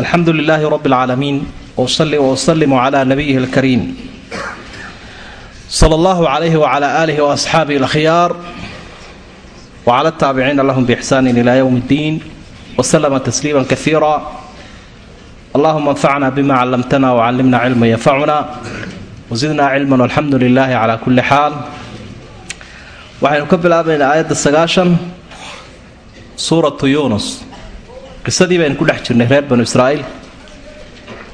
alxamdu lilaahi rabi alcaalamiin wasalli wasallimu calaa nabiyihi alkariim sala allahu calayhi wacalaa aalihi waasxaabihi alkhyaar wacala taabiciina lahum biixsaanin ilaa yowmi ddiin waslama tasliiman kaiira allahuma anfacna bima callamtana wacallimna cilman yanfacuna wasidna cilman alxamdu lilaahi calaa kulli xaal waxaynu ka bilaabaynaa aayadda sagaashan suuratu yuunus qisadii baynu ku dhex jirnay reer banu israa'iil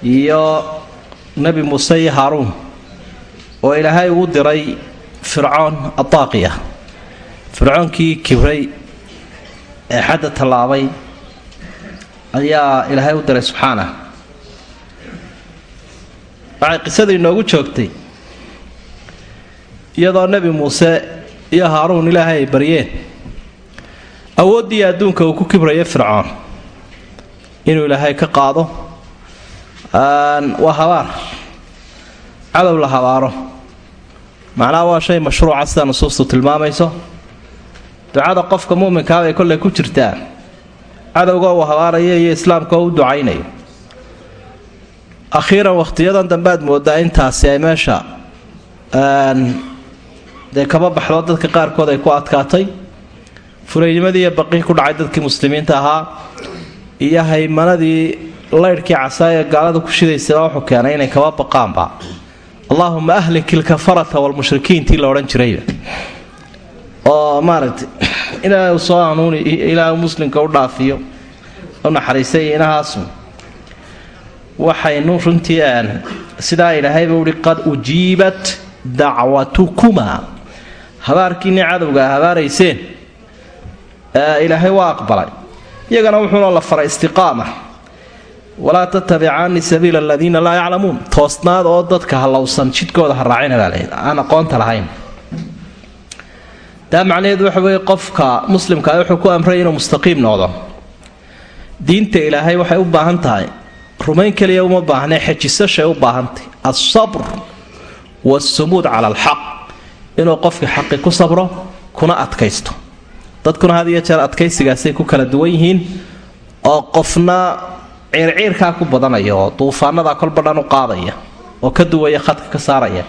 iyo nebi muuse iyo haaruun oo ilaahay uu diray fircoon adaaqiya fircoonkii kibray ee xadda tallaabay ayaa ilaahay u diray subxaanah. Waxay qisadii inoogu joogtay iyadoo nebi muuse iyo haaruun ilaahay ay baryeen. Awooddii adduunka uu ku kibraya fircoon inuu ilaahay ka qaado waa habaar. Cadow la habaaro. Macnaha waa shay mashruuca sida nusuustu tilmaamayso. Ducada qofka muminkaa bay kolley ku jirtaa cadowga uu habaaraya iyo islaamka u ducaynayo. Akhiiran wakhtiyadan dambe aad moodaa intaasi ay meesha dee kaba baxdo dadka qaarkood ay ku adkaatay. Furaynimadii iyo baqii ku dhacay dadkii muslimiinta ahaa iyo haymanadii laydhkii casaa ee gaalada ku shidaysaba wuxuu keenay inay kaba baqaanba allaahuma ahlik ilkafarata walmushrikiintii la odhan jirayba oo maaragtay ilaahay u soo hanuuni ilaahay muslimka u dhaafiyo u naxariisay waxaynu runtii sidaa ilaahayba uhi qad ujiibat dacwatukuma. Habaarkiinii cadowga habaarayseen. Ilaahay waa aqbalay iyagana wuxuuna la faray istiqaama. Walaa tattabicaani sabiila aladiina laa yaclamuun. Toosnaad oo dadka hallowsan jidkooda ha raacina baa aan aqoonta lahayn. Taa macnaheedu waxa weeye qofka muslimkaa wuxuu ku amray inuu mustaqiim noqdo. Diinta ilaahay waxay u baahan tahay rumayn keliya uma baahnee xejisashay u baahantahy alsabr waasumuud cala alxaq inuu qofkii xaqi ku sabro kuna adkaysto dadkuna had iyo jeer adkaysigaasay ku kala duwan yihiin oo qofna ciirciirkaa ku badanaya oo duufaanadaa kolba dhan u qaadaya oo ka duwaya khadka ka saaraya.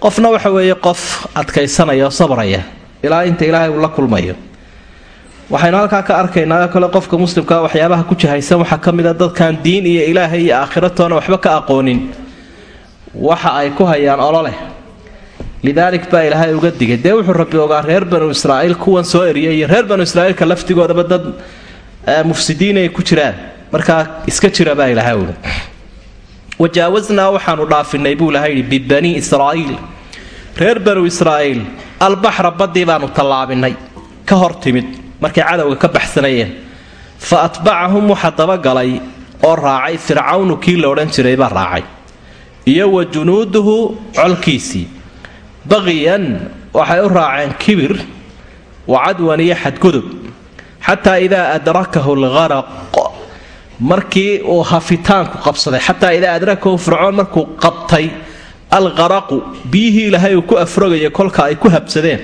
Qofna waxa weeye qof adkaysanaya oo sabraya ilaa inta ilaahay uu la kulmayo. Waxaynu halkaa ka arkaynaa kale qofka muslimka waxyaabaha ku jahaysan waxaa ka mid a dadkan diin iyo ilaahay iyo aakhiratoona waxba ka aqoonin. Waxa ay ku hayaan ololeh lidaalik baa ilaahay uga digay. Dee wuxuu rabbi ogaa reer banu israa'iil kuwan soo eriyay iyo reer banu israa'iilka laftigoodaba dad mufsidiin ay ku jiraan. Markaa iska jira baa ilaahay uhi wajaawaznaa waxaanu dhaafinay buu ilahay yidhi bibanii israa'iil reer banu israa'iil albaxra baddii baanu tallaabinay. Ka hor timid. Markay cadowga ka baxsanayeen. Fa atbacahum waxa dabagalay oo raacay fircawnu kii la odhan jiray baa raacay. Iyo wa junuuduhu colkiisii baqiyan waxay u raaceen kibir wa cadwan iyo xadgudub. Xataa idaa adrakahu algaraq markii uu hafitaanku qabsaday xataa idaa adrakahu fircoon markuu qabtay alqaraqu biyihii ilaahay uu ku afrogaya kolka ay ku habsadeen.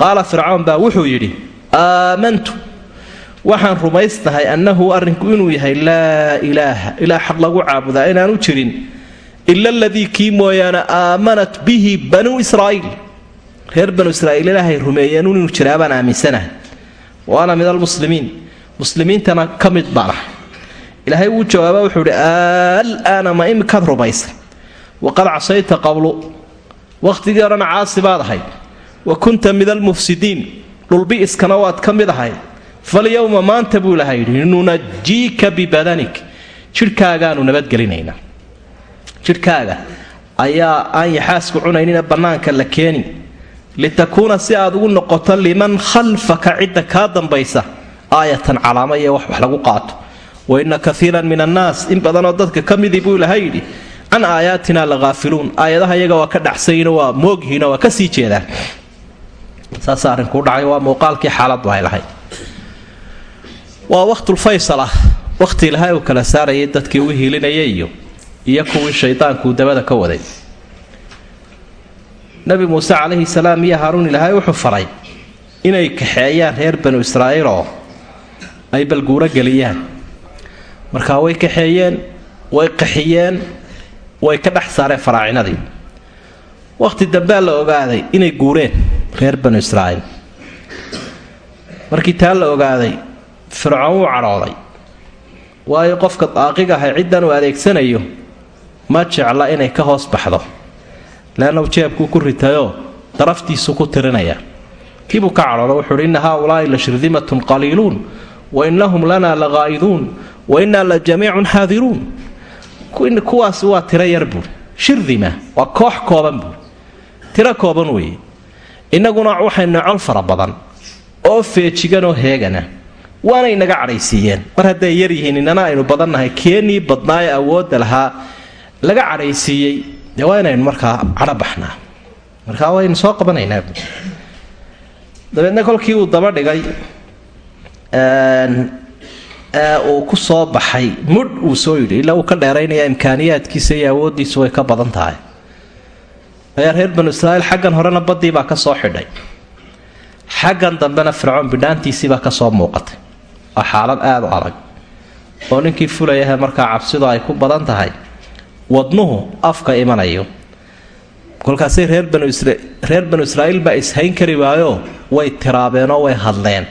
Qaala fircoon baa wuxuu yidhi aamantu waxaan rumaysnahay annahu arrinku inuu yahay laa ilaaha ilaa xaq lagu caabudaa inaanu jirin ila aladii kii mooyaane aamanat bihi banuu israa'iil. Reer banu israa'iil ilaahay rumeeyeen inuu jiraa baan aaminsanahay. Wa ana min almuslimiin. Muslimiintana ka mid baan ah wuu jawaaba wuxuu idhi alaana ma imikaad rumaysay waqad casayta qablu. Wakhtigii odhana caasi baad ahayd. Wa kunta min almufsidiin. Dhulbi'iskana waad ka mid ahayd. Falyowma maanta buu ilahay yidhi nunajiika bibadanik jidhkaagaanu nabadgelinaynaa jidhkaaga. Ayaa aan yaxaasku cunaynina bannaanka la keeni litakuuna si aad ugu noqoto liman khalfaka cidda kaa dambaysa aayatan calaama iyo wax wax lagu qaato. Wa inna kaiiran min annaas in badanoo dadka ka midii buu ilahay yidhi can aayaatina la haafiluun aayadaha iyaga waa ka dhacsayino waa moogyihiino waa ka sii jeedaan. Saasa arrinkuu dhacay waa muuqaalkii xaaladdu ay lahayd waa waqtulfaysal ah waqti ilahay uu kala saarayay dadkii u hiilinayay iyo iyo kuwii shaydaankuu dabada ka waday. Nabi muuse calayhi salaam iyo haaruun ilaahay wuxuu faray inay kaxeeyaan reer banu israa'iil oo ay balguuro geliyaan. Markaa way kaxeeyeen way qaxiyeen way ka dhex saareen faraacinadii wakhti dambea la ogaaday inay guureen reer banu israa'iil. Markii taa la ogaaday fircoon wuu cadhooday. Waayo qofka daaqiga ahay ciddan uu adeegsanayo ma jecla inay ka hoos baxdo. Leanna jeebkuu ku ritayoo daraftiisu ku tirinaya. Kiibuu ka cadhooda wuxuuhi inna haaulaa'i la shirdimatun qaliiluun wa innahum lanaa la qaa'iduun wa innaa la jamiicun xaadiruun kuwaasi waa tiro yar buuri shirdima waa koox kooban buuri tiro kooban weeye. Innaguna waxaynu col fara badan oo feejiganoo heegana waana inaga cadhaysiiyeen. Mar hadday yar yihiin inana aynu badannahay keenii badnaaye awoodda lahaa laga cadhaysiiyey. Dee waa inaynu markaa cadho baxnaa? Markaa waynu soo qabanaynaa dabeedna kolkii uu daba dhigay uu ku soo baxay mudh uu soo yidhi ilaa uu ka dheeraynaya imkaaniyaadkiisa iyo awooddiisu way ka badan tahay. Ayaa reer banu israa'iil xaggan horena baddii baa ka soo xidhay. Xaggan dambena fircoon bidhaantiisiibaa ka soo muuqatay. Waa xaalad aada u adag oo ninkii fulayahe markaa cabsidu ay ku badan tahay wadnuhu afka imanayo. Kolkaasay reer banu israa'iil baa ishayn kari waayo way tiraabeenoo way hadleen.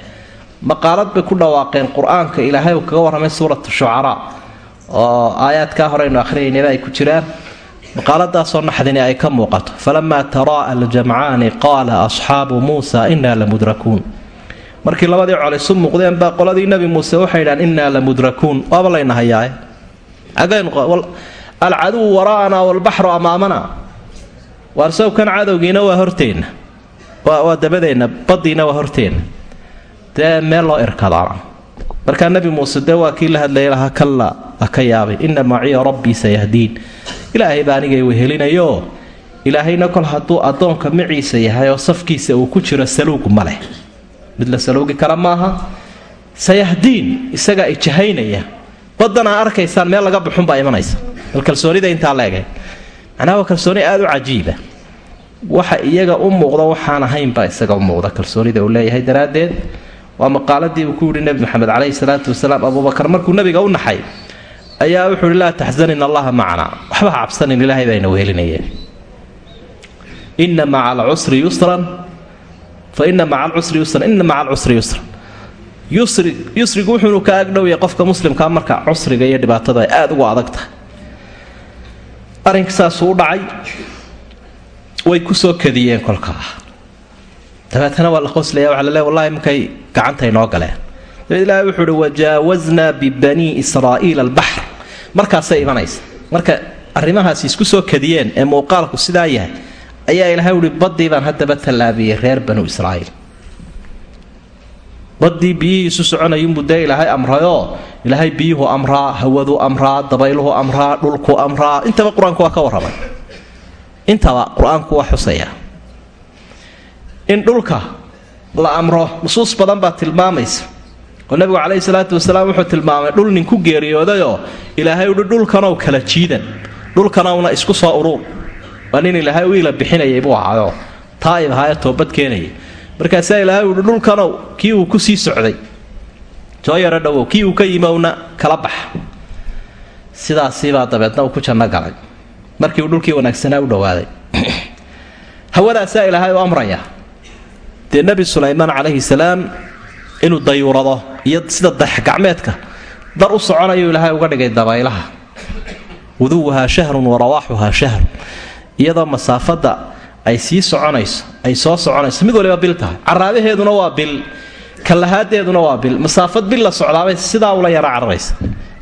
Maqaalad bay ku dhawaaqeen qur'aanka ilaahay uu kaga warramay suuratu shucaraa oo aayaadkaa horeynu ahrinaynaba ay ku jiraan. Maqaaladaasoo naxdini ay ka muuqato. Falamaa taraa'a aljamcaani qaala asxaabu muusa innaa la mudrakuun markii labadii col isu muuqdeen baa qoladii nebi muuse waxay idhahaan innaa la mudrakuun waaba layna hayaaye alcaduwu waraa'anaa walbaxru amaamana waarsawkan cadowgiina waa horteenna waa dabadeenna baddiina waa horteenna dee meel loo irkadaana markaa nebi muuse dee waa kii la hadlayay lahaa kallaa waa ka yaabay inna maciya rabbii sayahdiin. Ilaahay baa anigay wehelinayo. Ilaahayna kol hadduu addoonka maciisa yahay oo safkiisa uu ku jiro saluugu ma leh. Mid la saluugi kara maaha. Sayahdiin isagaa ijahaynaya badanaa arkaysaan meel laga buxunbaa imanaysa bal kalsoonida intaa leegay? Macnaha waa kalsooni aada u cajiiba. Waxa iyaga u muuqda waxaan ahaynbaa isaga u muuqda kalsoonida uu leeyahay daraaddeed. Waa maqaaladii uu ku yidhi nebi maxamed caleyhi salaatu wasalaam abuubakar markuu nabiga u naxay ayaa wuxuu ihi laa taxzanin allaha macnaa waxba ha cabsanin ilaahay bayna wehelinayeen. Inna maca alcusri yusran. Fa maca alcusri yusran inna maca alcusri yusran. Yusri yusrigu wuxuunu ka agdhowyahay qofka muslimkaa marka cusriga iyo dhibaatada ay aada ugu adag tahay arrinka saasuu u dhacay way ku soo kadiyeen kolkaa dabeetana waa la qoslaya waxa laleey wallahi markay gacanta inoo galeen. Dabeed ilaahay wuxuu uhi wajaawaznaa bibanii israa'iila albaxr markaasay imanaysa. Marka arrimahaasi isku soo kadiyeen ee muuqaalku sidaa yahay ayaa ilaahay uhi baddii baan haddaba tallaabiyey reer banu israa'iil baddii biyihii isu soconayunbuu dee ilaahay amrayoo ilaahay biyuhu amraa hawadu amraa dabayluhu amraa dhulku amraa. Intaba qur'aanku waa ka warramay. Intaba qur'aanku waa xusaya in dhulka la amro nusuus badan baa tilmaamaysa. Oo nabigu caleyhi salaatu wasalaam wuxuu tilmaamay dhul nin ku geeriyoodayoo ilaahay uhi dhulkanow kala jiidan. Dhulkanowna isku soo uruur waa nin ilaahay ila bixinayay buu ahaayo. Taa'ib ahaayee toobad keenayay markaasaa ilaahay uhi dhulkanow kii uu ku sii socday soo yaro kii uu ka yimowna kala bax. Sidaasiibaa dabeedna uu ku janno galay. Markii uu dhulkii wanaagsanaa u dhowaaday hawadaasaa ilaahay u amraya. Dee nebi sulaymaan calayhi salaam inuu dayuurado iyo sida daxgacmeedka dar u soconayu ilaahay uga dhigay dabaylaha wuduwuhaa shahrun wa shahr iyadoo masaafadda ay sii soconayso ay soo soconayso. Mid waliba bil tahay. Caraabaheeduna waa bil. Kalahaadeeduna waa bil. Masaafad bil la socdaabay sidaa ula yara cararaysa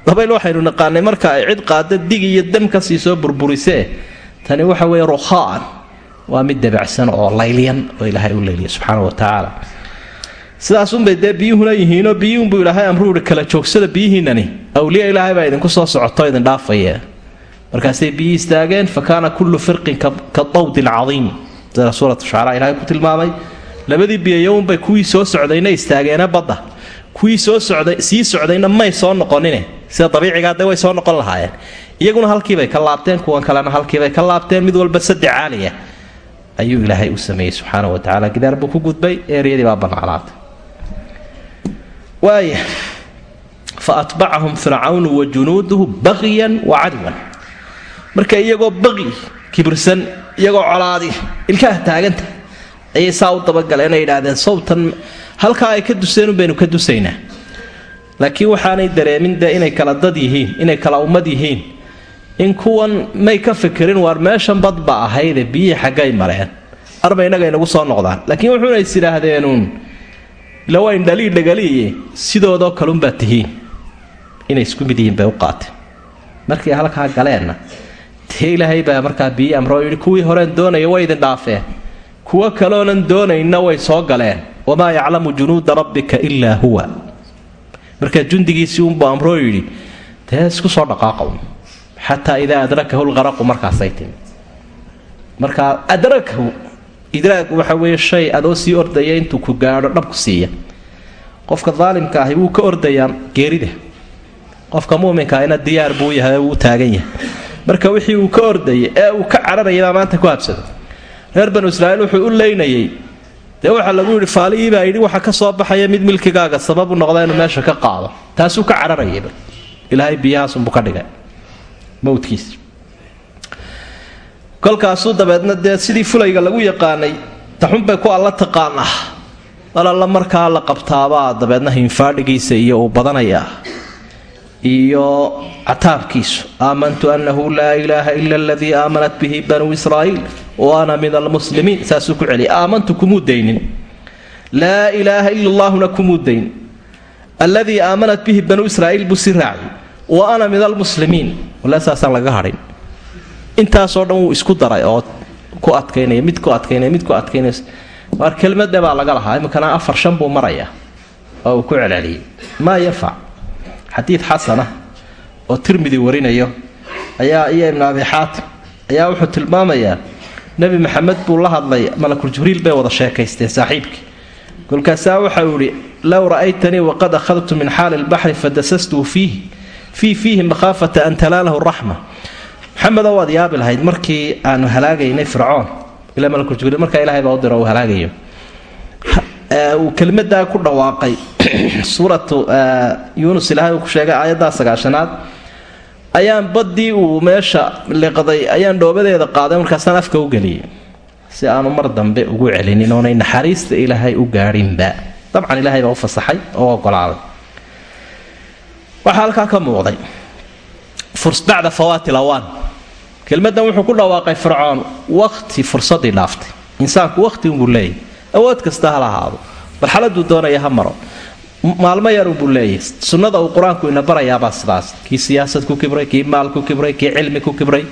dabayl waxaynu naqaanay marka ay cid qaada dig iyo dam ka sii soo burburisee tani waxa weeye rukhaan. Waa mid dabacsan oo laylyan oo ilaahay u layliya subxaana wa tacaala sidaasunbay dee biyuhuna yihiinoo biyuhunbuu ilaahay amruu kala joogsada biyihiinani awliya ilaahay baa idinku soo socoto idin dhaafaya markaasay biyii istaageen fa kaana kullu firqin ka dawdi alcadiim sida suurat shucaraa ilahay ku tilmaamay labadii biyayownbay kuwii soo socdayna istaageene badda. Kuwii soo socday sii socdayna may soo noqonine. Sida dabiicigaa dee way soo noqon lahaayeen. Iyaguna halkiibay ka laabteen kuwan kalena halkiibay ka laabteen mid walba saddex caaliya ayuu ilaahay u sameeyey subxaana wa tacala gidaar buu ku gudbay eeriyadii baa bannaanaatay waaya fa atbacahum fircawnu wa junuuduhu baqiyan wa cadwan marka iyagoo baqi kibirsan iyagoo colaadi ilkaha taaganta ayay saa u dabagaleen ay yidhaahdeen. Sawtan halkaa ay ka duseen baynu ka dusaynaa. Laakiin waxaanay dareemin dee inay kala dad yihiin inay kala ummad yihiin. In kuwan may ka fikirin waar meeshan badba ahayde biyihii xaggay mareen. Arba innaga inagu soo noqdaan. Laakiin wuxuuna is idhaahdeenuun ilawayn dhalii dhagaliiye sidoodoo kalunbaa tihiin. Inay isku mid yihiin bay u qaateen. Markii halkaa galeenna dee ilaahay baa markaa biyi amro yidhi kuwii horeen doonaya way idin dhaafeen. Kuwo kaloonan doonayna way soo galeen. Wamaa yaclamu junuuda rabbika ilaa huwa. Markaa jundigiisii unbuu amroo yidhi dee isku soo dhaqaaqow. Xataa idaa adrakahu lqaraqu markaasay timi. Markaa adrakahu idraag waxa weeye shay adoo sii ordaya intuu ku gaadho dhabku siiya. Qofka daalimka ahi wuu ka ordayaa geerida. Qofka muuminka ahina diyaar buu yahay wuu taagan yahay marka wixii uu ka ordayay ee uu ka cararayay baa maanta ku habsada reer banu israa'iil wuxuu u leynayay dee waxaa lagu yidhi faalihii baa yidhi waxa ka soo baxaya mid milkigaaga sababu noqda inuu meesha ka qaado. Taasuu ka cararayayba ilaahay biyahaasunbuu ka dhigay. Mowdkiis kolkaasuu dabeedna dee sidii fulayga lagu yaqaanay taxunbay ku alla taqaanaa. Mal alla markaa la qabtaabaa. Dabeedna hinfaadhigiisa iyo uu badanayaa iyo cataabkiisu. Aamantu annahu laa ilaaha ila aladii aamanat bihi banuu israa'iil wa ana min almuslimiin saasuu ku celiyay. Aamantu kumuu daynin. Laa ilaaha ila allaahuna kumuu dayn alladii aamanat bihi banuu israa'iil buu si raaciyay wa ana min almuslimiin wala saasaan laga hadhin. Intaasoo dhan wuu isku daray oo ku adkaynaya mid ku adkaynaya mid ku adkaynaya. Waar kelmadde baa laga lahaa iminkana afar shan buu marayaa oo uu ku celceliyay. Maa yanfac xadiid xasana oo tirmidi warinayo ayaa iyo ibnu abi xaatim ayaa wuxuu tilmaamayaa nebi maxamed buu la hadlay malakul jibriil bay wada sheekaysteen saaxiibkii. Kolkaasaa waxau idhi low ra'aytanii waqad akhadtu min xaali lbaxri fadasastuhu fiihi fii fiihi makhaafata an talaalahu raxma maxamedo waad yaabi lahayd markii aanu halaagaynay fircoon ila malakul jibriil markaa ilahay baa u diro uu halaagayo uu kelmadaa ku dhawaaqay. Suuratu yuunus ilaahay uu ku sheegay aayaddaa sagaashanaad ayaan baddii uu meesha liqday ayaan dhoobadeeda qaaday markaasaan afka u geliyay. Si aanu mar dambe ugu celinin oonay naxariista ilaahay u gaadhinba dabcan ilaahay baa u fasaxay oo ogolaaday. Waxaa halkaa ka muuqday. Bacda fawaati lawaan kelmadan wuxuu ku dhawaaqay fircoon waqti fursadii dhaaftay. Insaanku waqti unbuu leeyahy awood kasta ha lahaado. Marxaladuu doonaya ha maro. Maalmo yarunbuu leeyahy sunnada uu qur'aanku ina barayaabaa sidaas. Kii siyaasad ku kibray kii maal ku kibray kii cilmi ku kibray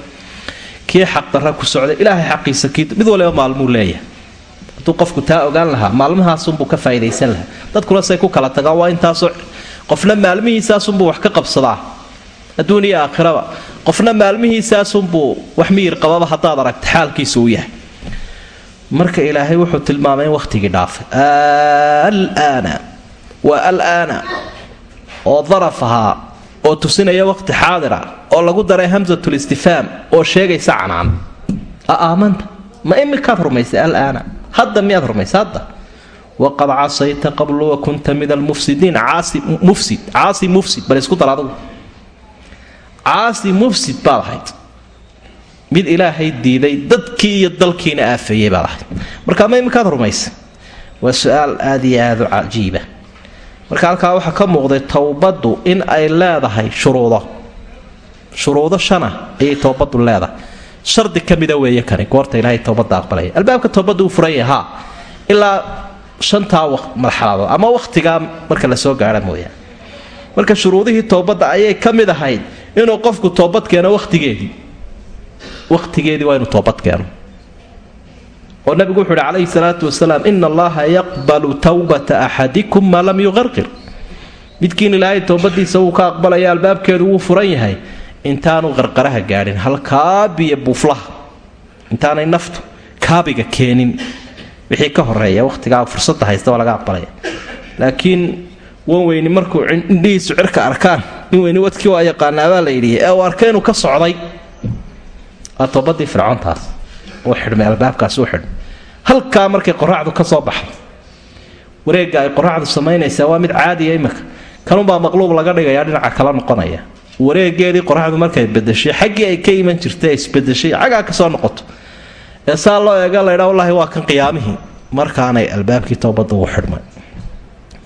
kii xaqdarra ku socday ilaahay xaqiisa kii mid waliba maalmuu leeyahay. Hadduu qofku taa ogaan lahaa maalmahaasunbuu ka faa'idaysan lahaa. Dadkuna say ku kala tagaan waa intaasoo qofna maalmihiisaasunbuu wax ka qabsadaa. Adduun aakhiraba qofna maalmihiisaasunbuu wax miyir qababa haddaad aragta xaalkiisa uu yahay marka ilaahay wuxuu tilmaamay in wakhtigii dhaafay alaana. Waa alaana. Oo daraf ahaa oo tusinaya waqti xaadira oo lagu daray hamsatul istifhaam oo sheegaysa canaan aamanta. Ma imikaad rumaysay alaana? Hadda miyaad rumaysay hadda? Waqad casayta qablu wa kunta min almufsidiin mufsid caasi mufsid bal isku dar adugu. Caasi mufsid baad ahayd mid ilaahay diiday dadkii iyo dalkiina aafeeyey baad ahayd marka ma iminkaad rumaysa? Waa su'aal aada iyo aada u cajiiba marka halkaa waxaa ka muuqday towbaddu in ay leedahay shuruudo. Shuruudo shana ayay towbaddu leedahay. Shardi ka mida weeye kani goorta ilaahay towbadda aqbalaya. Albaabka towbadda uu furan yahay haa ilaa shantaa marxaladood ama wakhtigaa marka la gaadha mooyaane marka shuruudihii towbadda ayay ka mid ahayd inuu qofku toobad keeno wakhtigeedii wakhtigeedii waa inuu toobad keeno. Oo nabigu wuxuu uhi calayhi salaatu wasalaam ina allaha yaqbalu towbata axadikum maa lam yuqarqir. Midkiin ilaahay towbadiisa wuu ka aqbalaya albaabkeedu wuu furan yahay. Intaanu qarqaraha gaadhin hal kaabiya buuflaha. Intaanay naftu kaabiga keenin. Wixii ka horreeya wakhtigaa fursadda haysta waa laga aqbalaya. Laakiin wan weyni markuu indhihiisu cirka arkaan in weyni wadkii waa yaqaanaabaa la yidhi ee uu arkay inuu ka socday waa toobadii fircoontaas uu xidhmay albaabkaas uu xidhmay. Halkaa markay qoraacdu ka soo baxdo wareegga ay qoraacdu samaynaysaa waa mid caadiya imika kanunbaa maqluub laga dhigaya dhinaca kala noqonaya. Wareegeedii qoraxdu markay bedeshay xaggii ay ka iman jirtay isbedeshay xaggaa ka soo noqoto. Ee saa loo eega laydhaa wallaahi waa kan qiyaamihii. Markaanay albaabkii towbadda ugu xidhmay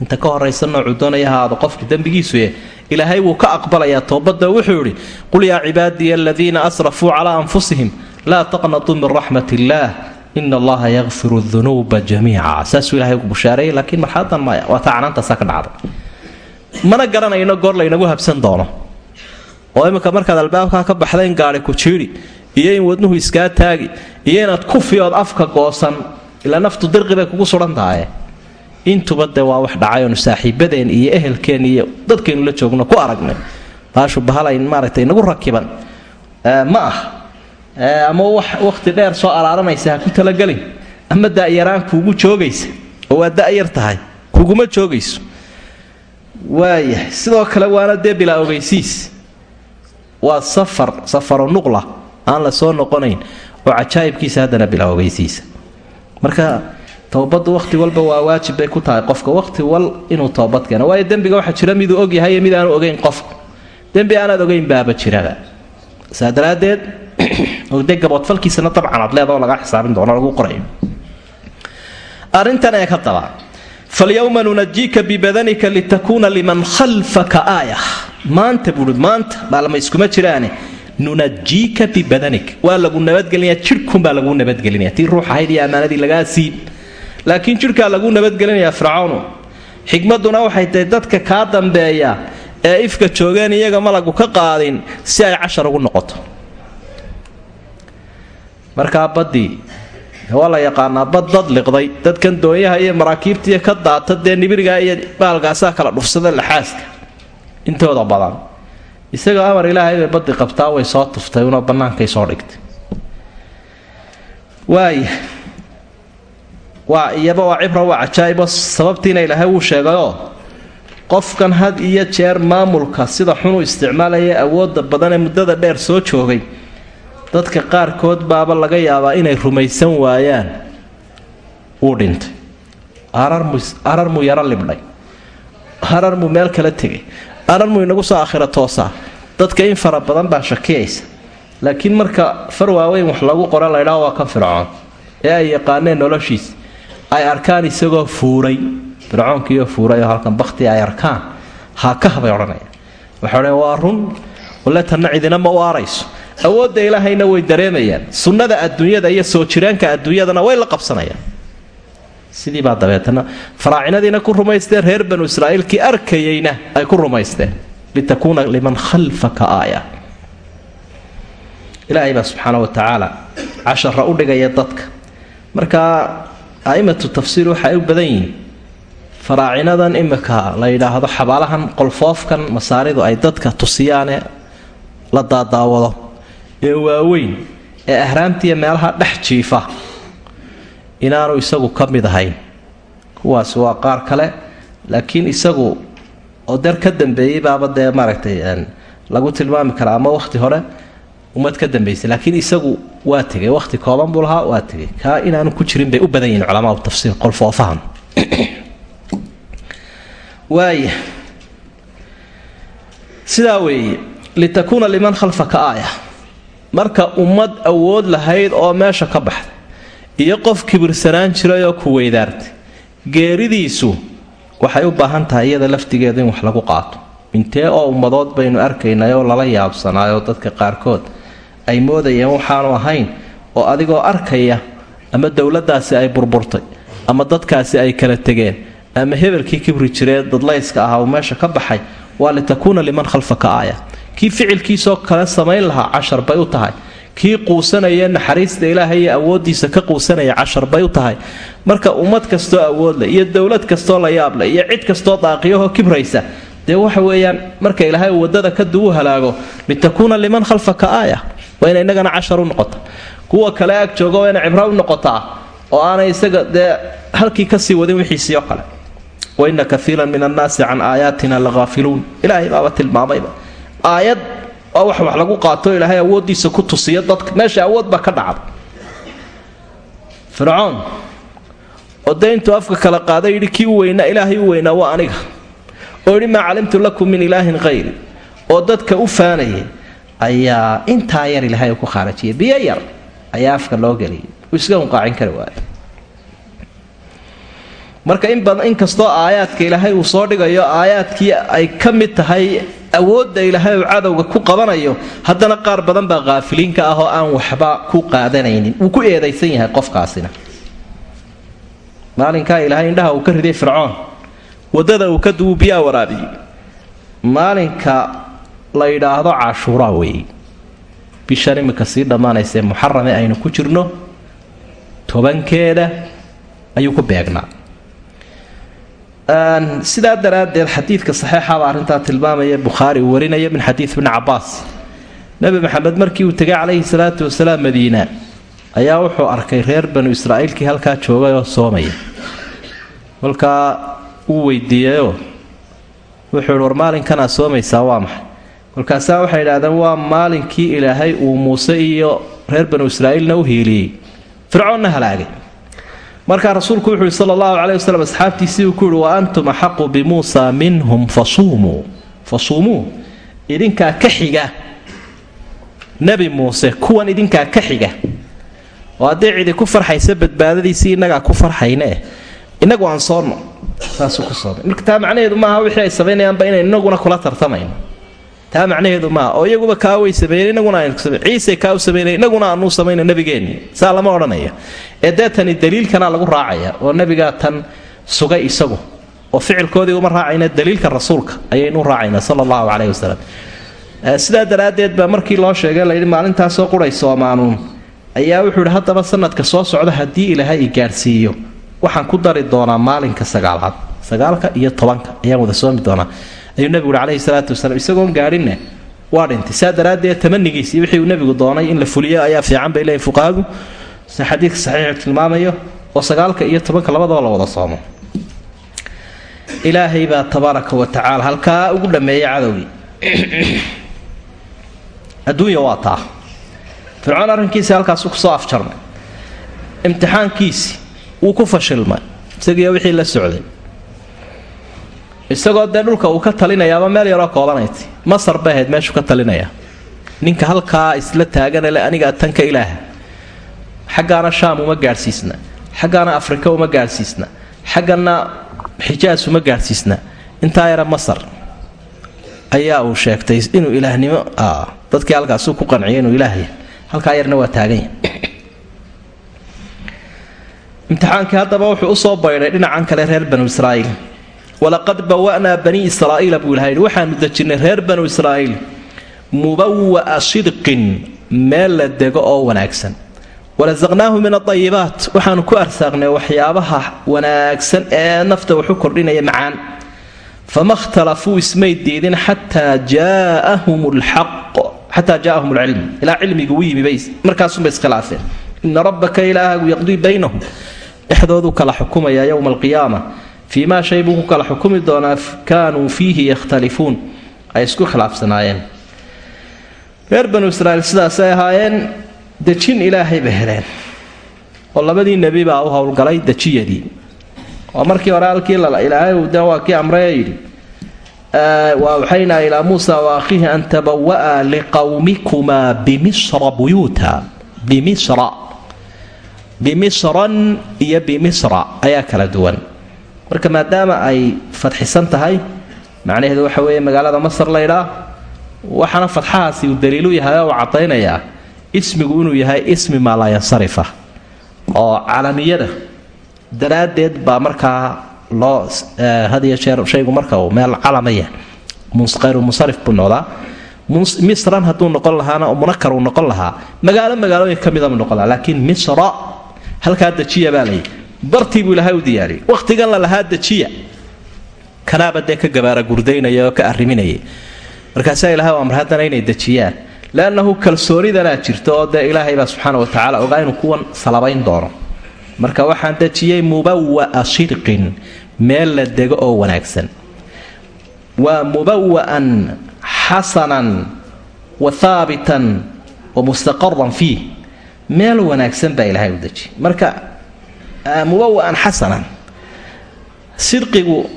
inta ka horaysa noocu doonaya haado qofka dembigiisuye ilaahay wuu ka aqbalayaa toobadda wuxuu yidhi qul yaa cibaadiya aladiina asrafuu calaa anfusihim laa taqnatuu min raxmat illaah ina allaha yakfiru dunuuba jamiica. Saasuu ilahay ugu bushaareeyay laakiin marxaladan maya waa taa canaantaasaa ka dhacda mana garanayno goor laynagu habsan doono. Oo imminka markaad albaabkaa ka baxda in gaari ku jiidhi iyo in wadnuhu iskaa taagi iyo inaad kufiyood afka goosan ilaa naftu dirqi kugu suhan tahaye intuba dee waa wax dhacay oonu saaxiibadeen iyo ehelkeen iyo dadkaynu la joogno ku aragnay. Baashu bahalayn maaragtay nagu rakiban. Ma ah. Ama wax wakhti dheer soo alaaranaysa ha ku talagelin ama da'yaraan kuugu joogaysa. Oo waa da'yar tahay. Kuguma joogayso. Waayahay sidoo kale waana dee bilaa ogeysiis waa safar safaro nuqla. Aan la soo noqonayn oo cajaa'ibkiisa haddana bilaa ogeysiisa marka towbaddu wakhti walba waa waajib bay ku tahay qofka. Wakhti wal inuu toobad keeno waayo dembiga waxaa jira miduu ogyahay iyo mid aanu ogeyn qofka dembi aanaad ogeyn baaba jiraba. Saa daraaddeed de gaboodfalkiisana dabcan aad leedao laga xisaabin doono lagu qorayo. Arrintan ee ka daba falyowma nunajiika bibadanika litakuuna liman khalfaka aaya maanta buui maanta baalama iskuma jiraane. Nunajiika bibadanik. Waa lagu nabadgelinaya jidhkunbaa lagu nabadgelinaya tii ruux ahayd iyo ammaanadii lagaa siin laakiin jidhkaa lagu nabadgelinaya fircawnu. Xikmaduna waxay tahay dadka kaa dambeeya ee ifka joogeen iyaga malagu ka qaadin si ay cashar ugu noqoto. Markaa baddii waa la yaqaanaa bad dad liqday. Dadkan doonyaha iyo maraakiibtii ka daata dee nibirigaa iyo baalgaasaa kala dhufsada laxaaska intooda badan. Isagoo amar ilaahay bay baddi qabtaa way soo tuftay una bannaankay soo dhigtay. Waaya waa iyaba waa cibra waa cajaa'ibo. Sababtiina ilaahay wuu sheegayoo qofkan had iyo jeer maamulka sida xunu isticmaalaya awoodda badan ee muddada dheer soo joogay dadka qaarkood baaba laga yaabaa inay rumaysan waayaan. Wuu dhintay. Arar muu yaro libdhay. Arar muu meel kala tegay. Arar muu inagu soo akhira toosaa. Dadka in fara badan baa shakiyaysa. Laakiin marka far waaweyn wax lagu qora laydhaa waa ka fircoon. Ee ay yaqaaneen noloshiisa ay arkaan isagoo fuuray. Fircoonkiioo fuuray oo halkan bakti ay arkaan haakahbay odhanayaan. Waxay odhan waa run wale tanna cidina ma u awoodda ilaahayna way dareemayaan. Sunnada adduunyada iyo soo jiraanka adduunyadana way la qabsanayaan. Sidiibaa dabeetana faraacinadiina ku rumaysteen reer banu israa'iilkii arkayeyna ay ku rumaysteen. Litakuuna liman khalfaka aaya. Ilaahay baa subxaana wa tacaala cashara u dhigaya dadka. Markaa a'imatu tafsiir waxay u badan yihiin. Faraacinadan imika la yidhaahdo xabaalahan qolfoofkan masaaridu ay dadka tusiyaane la daadaawado ee waaweyn ee ahraamtiiyo meelaha dhex jiifa inaanu isagu ka mid ahayn. Kuwaasi waa qaar kale laakiin isagu oo der ka dambeeyey baaba dee maaragtay lagu tilmaami karaa ama wakhti hore ummad ka dambaysay laakiin isagu waa tegay. Wakhti kooban buu lahaa waa tegay. Kaa inaanu ku jirin bay u badan yihiin culamaa tafsiir qolfoofahan waaya sidaa weeye litakuuna liman khalfaka aaya. Marka ummad awood lahayd oo meesha ka baxday iyo qof kibirsanaan jiray oo ku weydaartay geeridiisu waxay u baahan tahay iyada laftigeeda in wax lagu qaato. Intee oo ummadood baynu arkaynay oo lala yaabsanaayo dadka qaarkood ay moodayeen waxaanu ahayn oo adigoo arkaya ama dowladdaasi ay burburtay ama dadkaasi ay kala tegeen ama hebelkii kibri jiree dadlayska ahaa uu meesha ka baxay waa litakuuna liman khalfaka aaya. Kii ficilkiisoo kale samayn lahaa cashar bay u tahay. Kii quusanaya naxariista ilaahay iyo awoodiisa ka quusanaya cashar bay u tahay. Marka ummad kastoo awoodleh iyo dowlad kastoo la yaableh iyo cid kastoo daaqiyahoo kibraysa dee waxa weeyaan marka ilaahay uu waddada kadib u halaago litakuuna liman khalfaka aaya waa ina innagana cashar u kuwa kale ag jooga waa ina u noqotaa oo aanay isaga dee halkii ka sii wadin wixiisiioo kale. Waina kaiiran min annaasi can aayaatina lahaafiluun ilaahay baaba tilmaamayba aayad waa wax wax lagu qaato ilaahay awooddiisa ku tusiya dadka meesha awood baa ka dhacda fircoon oo dee intuu afka kala qaaday yidhi weynaa ilaahay weynaa waa aniga oo yidhi maa calimtu lakum min ilaahin hayri oo dadka u faanayay ayaa intaa yar ilaahay ku khaarajiyay biyo yar ayaa afka loo geliyay. Uu iska kari waayo. Marka in badan inkastoo aayaadka ilaahay uu soo dhigayo aayaadkii ay ka mid tahay awoodda ilaahay uu cadowga ku qabanayo haddana qaar badan baa kaafiliinka ah oo aan waxba ku qaadanaynin. Wuu ku eedaysan yahay qofkaasina. Maalinkaa ilaahay indhaha uu ka riday fircoon waddada uu ka duwuu biyaa maalinka la yidhaahdo cashuuraa weeye. Bishan imika sii dhammaanaysee muxarame aynu ku jirno tobankeeda ayuu ku beegnaa. Sidaa daraaddeed xadiidka saxiixaba arrintaa tilmaamaya bukhaari uu warinaya min xadiid bni cabaas nebi maxamed markii uu tegay calayhi salaatu wasalaam madiina ayaa wuxuu arkay reer banu israa'iilkii halkaa joogay oo soomaya. Kolkaa wuu weydiiyeyoo wuxuu ihi war maalinkanaa soomaysaa? Waa maxay? Kolkaasaa waxay idhahdeen waa maalinkii ilaahay uu muuse iyo reer banu israa'iilna u hiiliyey. Fircoonna halaagay. Markaa rasuulku wuxuu yihi sala allahu caleyh wasalam asxaabtiisii uu ku yihi wa antum axaqu bimuusa minhum fasuumuu fasuumuu idinkaa ka xiga nebi muuse kuwan idinkaa ka xiga. Oo haddii cidi ku farxaysa badbaadadiisii innagaa ku farxayne innagu aan soonno saasuu ku soomay marka taa macnaheedu maaha wixii ay samaynayaanba inaynu innaguna kula tartamayno. Taa macnaheedu maaha oo iyaguba kaa way sameeyeen samayn ciise kaa u samaynay innaguna aanuu samayna nabigeenni saa lama odhanaya. Ee dee tani daliilkana lagu raacaya oo nebigaa tan sugay isagu oo ficilkoodii uma raacayna daliilka rasuulka ayaynu raacaynaa sala allahu caleyhi wasalam sidaa daraaddeed baa markii loo sheegay layidhi maalintaasoo quray soomaanuun ayaa wuxuu yidhi haddaba sanadka soo socda haddii ilaahay i gaadhsiiyo waxaan ku dari doonaa maalinka sagaalaad. Sagaalka iyo tobanka ayaan wada soomi doonaa. Ayuu nebigu uhi calayhi salaatu wasalaam isagoon gaadhinne waa dhintay saa daraaddeed tamanigiisii wixii uu nebigu doonay in la fuliyo ayaa fiican bay leeyihiin fuqahadu se xadiidka saxiixu tilmaamayo oo sagaalka iyo tobanka labadaba la wada soomo. Ilaahay baa tabaaraka wa tacaala halkaa ugu dhammeeyay cadowgii. Adduunya waa taa. Fircoon arrinkiisi halkaasu ku soo afjarmay imtixaankiisi wuu ku fashilmay. Isagiiyo wixii la socday. Isagoo dee dhulka uu ka talinayaaba meel yaroo koobanayta masar bay ahayd ka talinaya. Ninka halkaa isla taagana le anigaa tanka ilaaha. Xaggaana shaam uma gaadhsiisna. Xaggaana afrika uma gaadhsiisna. Xaggana xijaas uma gaadhsiisna. Intaa yara masar ayaa uu sheegtay inuu ilaahnimo dadkii halkaasuu ku qanciyay inuu ilaahya halkaa yarna waa taaganya imtixaankii haddaba wuxuu u soo baydhay dhinacan kale reer banu israa'iil. Walaqad bawa'naa bani israa'iila buu ilaha yidhi waxaanu dejinnay reer banu israa'iil mubawa'a sidqin meel la dego oo wanaagsan. Warasaqnaahu min adayibaat waxaanu ku arsaaqnay waxyaabaha wanaagsan ee nafta waxu kordhinaya macaan. Fama khtalafuu ismay diidin xataa jaaahum lxaq xataa jaaahum lcilm ilaa cilmigu u yimi bay markaasunbay iskhilaafeen. Ina rabbaka ilaahagu yaqdii baynahum dhexdooduu kala xukumaya yowma alqiyaama fii maa shay buu ku kala xukumi doonaa kaanuu fiihi yakhtalifuun ay isku khilaafsanaayeen. Reer banu israiil sidaasay ahaayeen dejin ilaahay bay heleen oo labadii nebi baa u howlgalay dejiyadii. Oo markii hore halkii ilaahay de waa kii amree yidhi waawxaynaa ilaa muusa wa akhiihi an tabawa'a liqawmikumaa bimisra buyuuta bimisra bimisran iyo bimisra ayaa kala duwan. Marka maadaama ay fadxisan tahay macnaheedu waxa weeye magaalada masar laydhaa waxaana fadxahaasi uu daliilu yahay oo caddaynayaa ismigu inuu yahay ismi maalaayansarifa oo calamiyada daraaddeed baa markaa loo had iyo jeer shaygu marka uu meel calamaya khayru munsarif buu noqdaa. Misran hadduu noqon lahaana munakar uu noqon lahaa magaalo magaalooyin ka mida buu noqon lahaa laakiin misra halkaa dejiya baa layidhi bartii buu ilaahay u diyaariyey wakhtigan la lahaa dejiya kanaaba dee ka gabaara gurdaynaya oo ka arriminayay markaasaa ilahay u amray haddana inay dejiyaan. Leannahu kalsoonidanaa jirto oo dee ilaahay baa subxaana wa tacala ogaa inuu kuwan salabayn doono. Marka waxaan dejiyey mubawa'a sidqin meel la dego oo wanaagsan. Waa mubawa'an xasanan wa haabitan wa mustaqaran fiih meel wanaagsan baa ilaahay u dejiyey marka mubawa'an xasanan. Sidqigu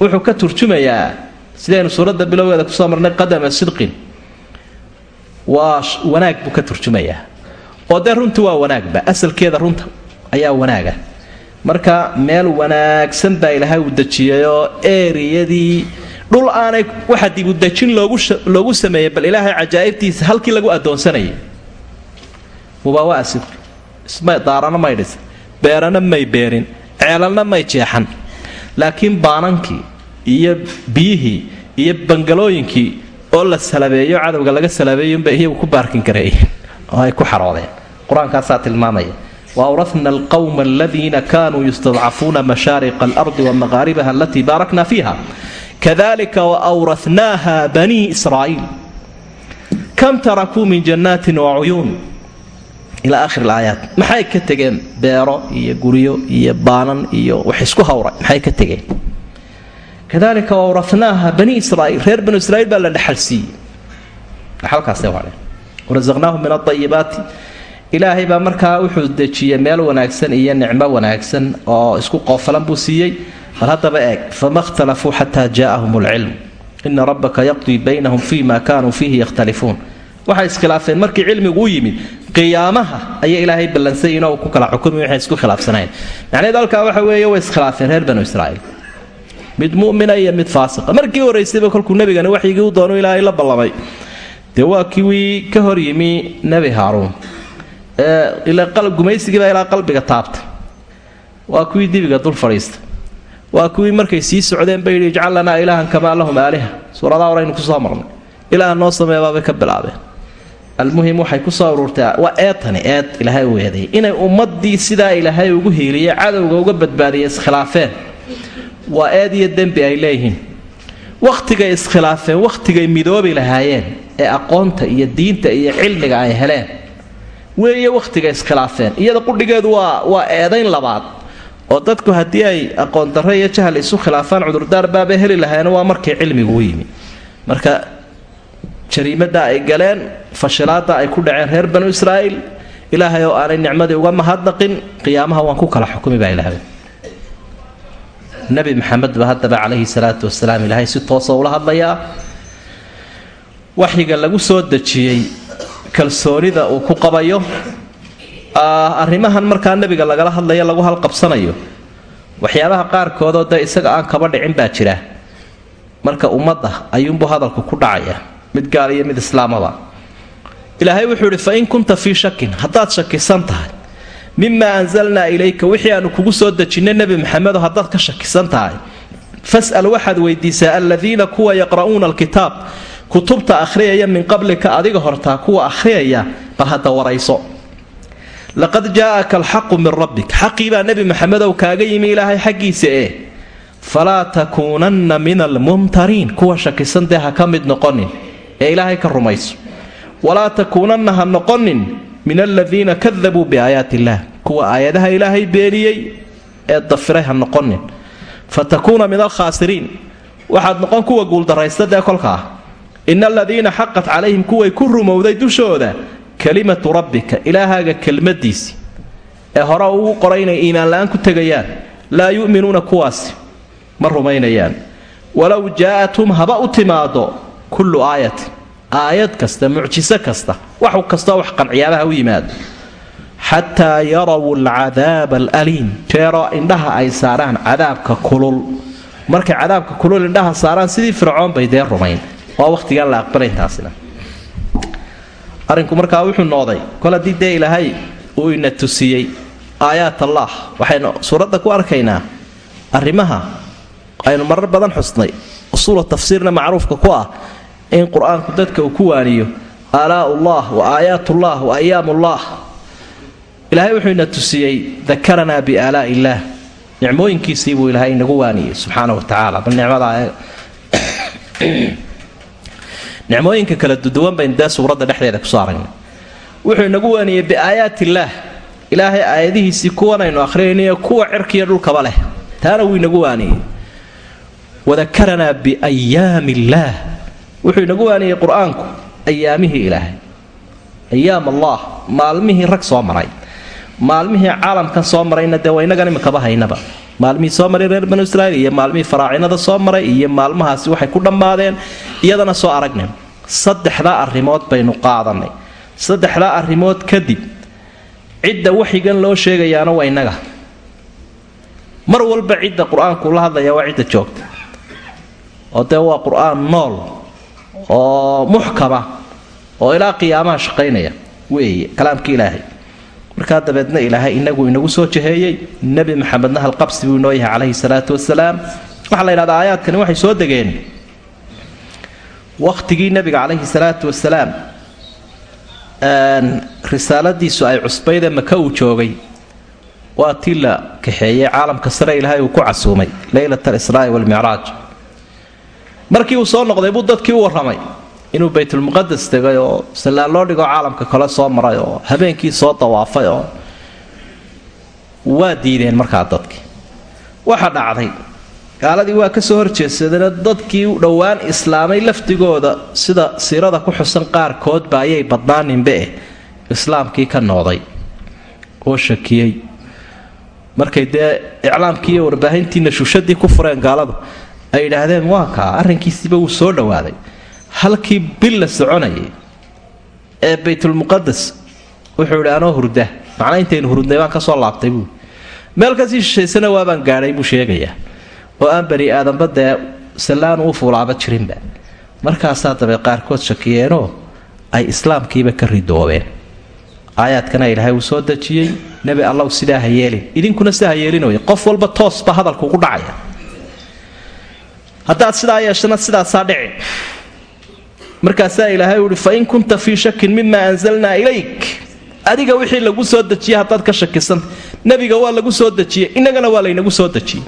wuxuu ka turjumayaa sidaynu suuradda bilowgeeda ku soo marnay qadama sidqin. Waa wanaag buu ka turjumayaa. Oo dee runtii waa wanaagba asalkeeda runta ayaa wanaaga. Marka meel wanaagsan baa ilaahay uu dejiyayoo eeriyadii dhul aanay waxa dibudejin loogu sameeyey bal ilaahay cajaa'ibtiisa halkii lagu addoonsanayay mubaawaa sidqi daarana may dhisan beerana may beerin. Ceelalna may jeexan. Laakiin baanankii iyo biyihii iyo bangalooyinkii oo la salabeeyo cadowga laga salabeeyunba iyagu ku baarkin gareeyeen oo ay ku xaroodeen. Qur'aankaasaa tilmaamaya waawrana alqawma aladiina kanuu yustadcafuuna mashaariqa alardi wamaqaaribaha alatii baarakna fiiha. Kadalika waawranaaha banii israa'iil. Kam tarakuu min jannaatin wacuyuun ilaa akhir alaayaat maxay ka tegeen beero iyo guryo iyo baanan iyo wax isku hawray maxay ka tegeen? Kadalika waawranaaha banii israaiil reer banu israiil baa la dhexalsiiyey dhexalkaasay hadheen warasaqnaahum min aayibaati ilaahay baa markaa wuxuu dejiyey meel wanaagsan iyo nicmo wanaagsan oo isku qoofalan buu siiyey. Bal haddaba eeg fama khtalafuu xataa jaa'ahum alcilm. Ina rabbaka yaqdii baynahum fi ma kanuu fiihi yakhtalifuun waxay iskhilaafeen markii cilmigu u yimid qiyaamaha ayay ilaahay ballansay inuu ku kala xukumi waxay isku khilaafsanayn. Macnaheed halkaa waxa weeye way iskhilaafeen reer banu israa'iil. Mid mu'mina iyo mid faasiqa markii horaysayba kolkuu nebigani waxyigii u doonu ilaahay la ballamay. Dee waa kiwii ka hor yimi nebi haaruun. Gumaysigiibaa ilaa qalbiga taabta waa kuwii dibiga dul fadhiista waa kuwii markay sii socdeen bay yidhi ijcal lanaa ilaahan kamaa lahum aaliha. Suuradaa horaynu ku soo marnay. Ilaah noo sameebaabay ka bilaabeen almuhim waxay ku soo ururtay waa eetani eed ilaahay u eeday. Inay ummadii sidaa ilaahay ugu hiiliye cadowga uga badbaadiyay iskhilaafeen. Waa eed iyo dembi ay leeyihiin. Wakhtigay iskhilaafeen wakhtigay midoobi lahaayeen ee aqoonta iyo diinta iyo cilmiga ay heleen. Weeye wakhtiga iskhilaafeen. Iyada qudhigeedu waa waa eedayn labaad oo dadku haddii ay aqoon darre iyo jahal isu khilaafaan cudurdaar baabay heli lahaayeen waa markii cilmigu u yimi. Marka jariimadda ay galeen fashilaadda ay ku dhaceen reer banu israa'iil ilaahay oo aanay nicmadii uga mahadnaqin qiyaamaha waan ku kala xukumi baa ilaahay. Nabi maxamed ba haddaba calayhi salaatu wasalaam ilaahay si toosa ula hadlayaa. Waxyiga lagu soo dejiyey kalsoonida uu ku qabayo arrimahan markaa nebiga lagala hadlayo lagu halqabsanayo. Waxyaabaha qaarkoodoo dee isaga aan kaba dhicin baa jira. Marka ummadda ayuunbuu hadalku ku dhacaya mid gaal iyo mid islaamaba. Ilaahay wuxuu idhi fain kunta fii shakin haddaad shakisan tahay mimaa anzalnaa ilayka wixii aanu kugu soo dejinnay nebi maxamedo haddaad ka shakisan tahay. Fas'al waxaad weydiisaa aladiina kuwa yaqra'uuna alkitaab kutubta akhriyaya min qablika adiga hortaa kuwa akhriyaya bal hadda warayso. Laqad jaa'aka alxaqu min rabbik xaqii baa nebi maxamedow kaaga yimi ilaahay xaggiisa ee falaa takuunanna min almumtariin kuwa shakisan dee ha ka mid noqonin ee ilaahay ka rumayso. Walaa takuunanna ha noqonin min aladiina kadabuu biaayaati illaah kuwa aayadaha ilaahay beeniyey ee dafiray ha noqonin. Fa takuuna min alkhaasiriin. Waxaad noqon kuwa guuldaraysta dee kolkaa ina aladiina xaqat calayhim kuway ku rumowday dushooda. Kalimatu rabbika ilaahaaga kelmadiisi ee hore ugu qoray inay iimaan la'aan ku tegayaan. Laa yu'minuuna kuwaasi. Ma rumaynayaan. Walow jaa'athum haba u timaado kullu aayatin aayad kasta mucjiso kasta wax kastoo wax qanciyaabaha u yimaado xataa yaraw alcadaaba alaliim jeero indhaha ay saaraan cadaabka kulul. Markay cadaabka kulul indhaha saaraan sidii fircoon bay dee rumayn. Waa wakhtigaan la aqbalay taasina. Arrinku markaa wuxuu nooday kol haddii ilaahay uu ina tusiyey aayaat allah waxaynu suuradda ku arkaynaa arrimaha aynu marar badan xusnay. Usuula tafsiirna macruufka ku ah in qur'aanku dadka uu ku waaniyo aalaa'ullah wa aayaatullah wa ayaamullah ilaahay wuxuu ina tusiyey dakaranaa biaalaa'i illaah nicmooyinkiisii buu ilaahay inagu waaniyey subxaana wa tacaala. Bal nicmadaa nicmooyinka kala duduwan baynu dee suuradda dhexdeeda ku soo aragnay. Wuxuu inagu waaniyey biaayaat illaah ilaahay aayadihiisii kuwanaynu akhrinaynayo kuwa cirkiiyo dhulkaba leh. Taana wuu inagu waaniyey. Wadakaranaa biayaami illaah wuxuu inagu waaniyey qur'aanku ayaamihii ilaahay. Ayaam allah maalmihii rag soo maray. Maalmihii caalamkan soo marayna dee waa inagan imikaba haynaba. Maalmihii soo maray reer banu israiil iyo maalmihii faraacinada soo maray iyo maalmahaasi waxay ku dhammaadeen iyadana soo aragnay saddexdaa arrimood baynu qaadanay saddexdaa arrimood kadib cidda waxigan loo sheegayaana waa innaga. Mar walba cidda qur'aanku la hadlaya waa cidda joogta. Oo dee waa qur'aan nool oo muxkama oo ilaa qiyaamaha shaqaynaya. Weeye kalaamka ilaahay. Markaa dabeedna ilaahay inagu inagu soo jaheeyey nebi maxamedna halqabsi buu inoo yahay calayhi salaatu wasalaam waxaa la yidhahdaa aayaadkani waxay soo degeen. Wakhtigii nebiga calayhi salaatu wasalaam risaaladiisu ay cusbayde maka uu joogay. Waa tii la kaxeeyey caalamka sare ilaahay uu ku casuumay leylat alisraa'i walmicraaj markii uu soo noqday buu dadkii u warramay. Inuu baytulmuqadas tegay oo sallaan loo dhigoo caalamka kale soo maray oo habeenkii soo dawaafay oo waa diideen markaa dadkii. Waxa dhacday. Gaaladii waa ka soo horjeedsadeen dadkii dhowaan islaamay lafdigooda sida siirada ku xusan qaarkoodba ayay badnaaninbe eh. Islaamkii ka nooday oo shakiyey. Markay dee iclaamkii iyo warbaahintiina shuushadii ku fureen gaaladu ay yidhaahdeen waa kaa arrinkiisiiba wuu soo dhowaaday. Halkii bil la soconayay ee baytulmuqadas wuxuu idhi anoo hurda. Macnaa intaynu hurudnay baan ka soo laabtay buui meel ka sii shishaysana waabaan gaadhay buu sheegayaa. Oo aan bani aadanba dee sallaan uu fuulaaba jirinba markaasaa dabe qaarkood shakiyeenoo ay islaamkiiba ka ridoobeen. Aayaadkana ilaahay uu soo dejiyey nebi allow sidaa ha yeelin. Idinkuna sidaa ha yeelin qof walba toosba hadalka ugu dhacaya haddaad sidaa yeeshana sidaasaa dhici markaasaa ilaahay uhi fain kunta fii shakin mima anzalnaa ilayk. Adiga wixii lagu soo dejiyey haddaad ka shakisanta nebiga waa lagu soo dejiyey innagana waa laynagu soo dejiyey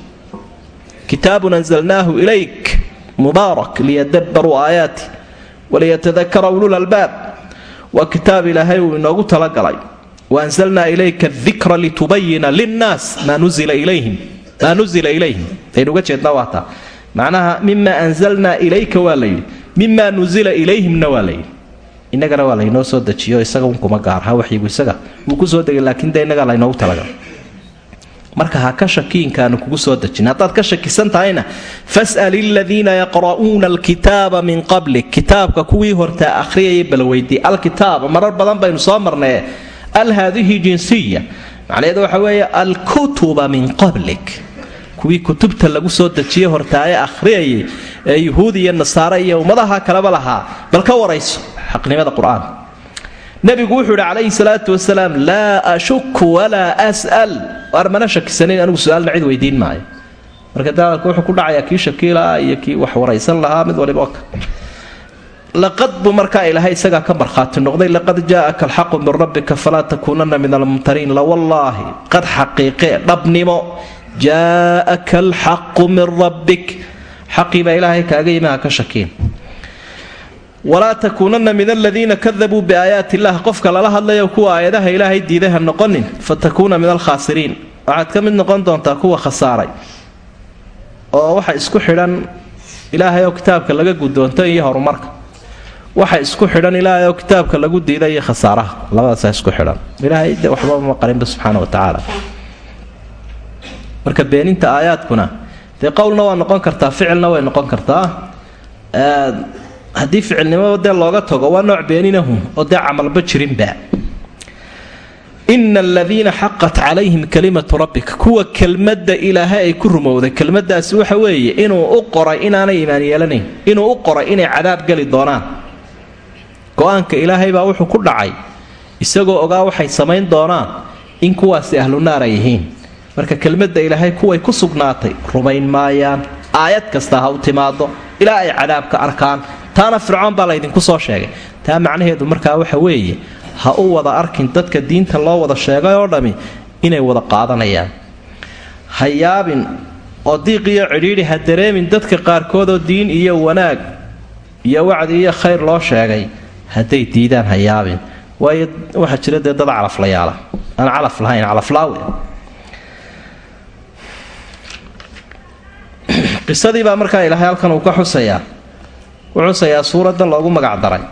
kitaabun anzalnaahu ilayk mubaarak liyadabbaruu aayaati waliyatadakara ulul albaab. Waa kitaab ilaahay uu inoogu talagalay. Waanzalnaa ilayka dikra litubayina linnaas maa nuzila ilayhim aynuga jeedna waa taa macnaha mima anzalnaa ilayka waa layidhi mimaa nuzila ilayhimna waa layidhi innagana waa laynoo soo dejiyo isaga unkuma gaarha waxyigu isaga. Wuu ku soo degay laakiin de innagaa laynoogu talagalay. Marka ha ka shakiinkaanu kugu soo dejin. Haddaad ka shakisan tahayna fas'al iladiina yaqra'uuna alkitaaba min qablik. Kitaabka kuwii hortaa akhriyaya balweydii alkitaaba marar badan baynu soo marnay al jinsiya. Macnaheedu waxa weeye alkutuba min qablik kuwii kutubta lagu soo dejiyey hortaaye akhriyayay ee yuhuud iyo nasaare iyo ummadaha kaleba lahaa. Bal ka warayso xaqnimada qur'aanka nebigu wuxuu idhi calayhi salaatu wasalaam laa ashuku walaa as'al. Waar mana shakisanayn anigu su'aalna cid weydiin maayo. Marka daalka wuxuu ku dhacayaa kii shakiilaha iyo kii wax waraysan lahaa mid waliba oka laqad buu markaa ilaahay isagaa ka markhaati noqday laqad jaa'aka alxaqu min rabbika falaa takuunanna min almumtariin lawallaahi qad xaqiiqee dhabnimo jaa'aka alxaqu min rabbik. Xaqii baa ilaahay kaaga yimi ha ka shakiin. Walaa takuunanna min aladiina kadabuu biaayaati illah qofka lala hadlayo kuwa aayadaha ilaahay diiday ha noqonin fatakuuna min alkhaasiriin. Waxaad ka mid noqon doontaa kuwa khasaaray. Oo waxa isku xidhan ilaahay oo kitaabka laga guddoonto iyo horumarka. Waxa isku xidhan ilaahay oo kitaabka lagu diiday iyo khasaaraha. Labadaasaa isku xidhan. Ilaahay de waxba ma qarinba subxaana wa tacaala marka beeninta aayaadkuna dee qowlna waa noqon kartaa ficilna way noqon kartaa. Haddii ficilnimada dee looga tago waa nooc beeninahum oo dee camalba jirinba. Ina aladiina xaqat calayhim kalimatu rabbika kuwa kelmadda ilaahay ay ku rumowday kelmadaasi waxa weeye inuu u qoray inaanay imaan yeelanayn inuu u qoray inay cadaab geli doonaan. Go'aanka ilaahay baa wuxuu ku dhacay isagoo ogaa waxay samayn doonaan in kuwaasi ahlu naar ay yihiin marka kelmadda ilaahay kuway ku sugnaatay rumayn maayaan aayad kasta ha u timaado ilaa ay cadaabka arkaan. Taana fircoon baa laydinku soo sheegay. Taa macnaheedu markaa waxa weeye ha u wada arkin dadka diinta loo wada sheegay oo dhammi inay wada qaadanayaan. Ha yaabin oo diiq iyo cidhiidhi ha dareemin dadka qaarkoodoo diin iyo wanaag iyo wacdi iyo khayr loo sheegay. Hadday diidaan ha yaabin waayo waxaa jira dee dad calaflayaala aan calaf lahayn calaflaawe qisadii baa markaa ilaahay halkan uu ka xusayaa u xusayaa suuradan loogu magacdaray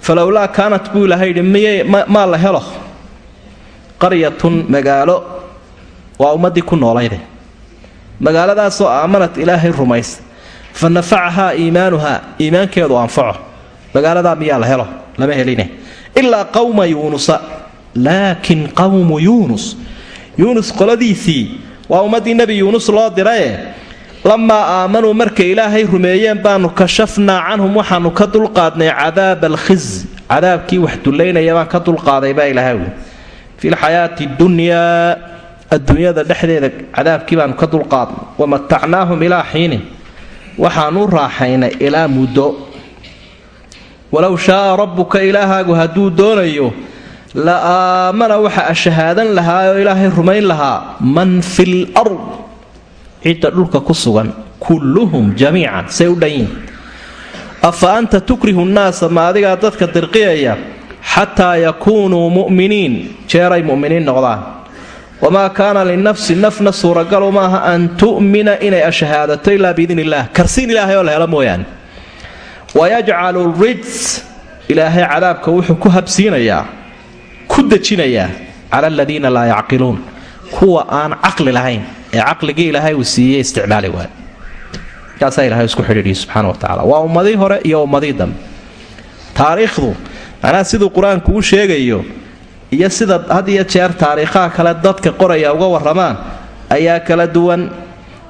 falowlaa kaanat buu ilaahay yidhi miye maa la helo? Qaryatun magaalo waa ummaddii ku noolayde magaaladaasoo aamanat ilaahay rumaysa fa nafacahaa iimaanuhaa iimaankeedu anfaco. Magaaladaa miyaa la helo? Lama heline. Ilaa qawma yuunusa laakin qawmu yuunus yuunus qoladiisii waa ummaddii nebi yuunus loo diraye lamaa aamanuu markay ilaahay rumeeyeen baanu kashafnaa canhum waxaanu ka dulqaadnay cadaaba alkhiz cadaabkii wax dullaynaya baan ka dulqaaday baa ilaahay wi fi lxayaati dunyaa adduunyada dhexdeeda cadaabkii baanu ka dulqaadnay wamatacnaahum ilaa xiinin waxaanu raaxaynay ilaa muddo. Walow shaaa rabbuka ilaahaagu hadduu doonayo la aamana waxa ashahaadan lahaa oo ilaahay rumayn lahaa man fil ard cidda dhulka ku sugan kulluhum jamiican say u dhanyiin afa anta tukrihu nnaasa ma adigaa dadka dirqiyaya xataa yakuunuu mu'miniin? Jeeray mu'miniin noqdaan. Wamaa kaana linafsi nafna suuragalu maaha an tu'mina inay ashahaadato ilaa biidn illaah karsiin ilaahay oo la helo mooyaane. Wayajcalu rijs ilaahay cadaabka wuxuu ku habsiinayaa ku dejinayaa cala aladiina laa yacqiluun kuwa aan caqli lahayn ee caqligii ilaahay uu siiyey isticmaali waay. Kaasaa ilahay isku xidhiidhiya subxana wa tacala waa ummadii hore iyo ummadii dambe. Taariikhdu macnaha siduu qur'aanku u sheegayo iyo sida had iyo jeer taariikhaha kale dadka qoraya uga warramaan ayaa kala duwan.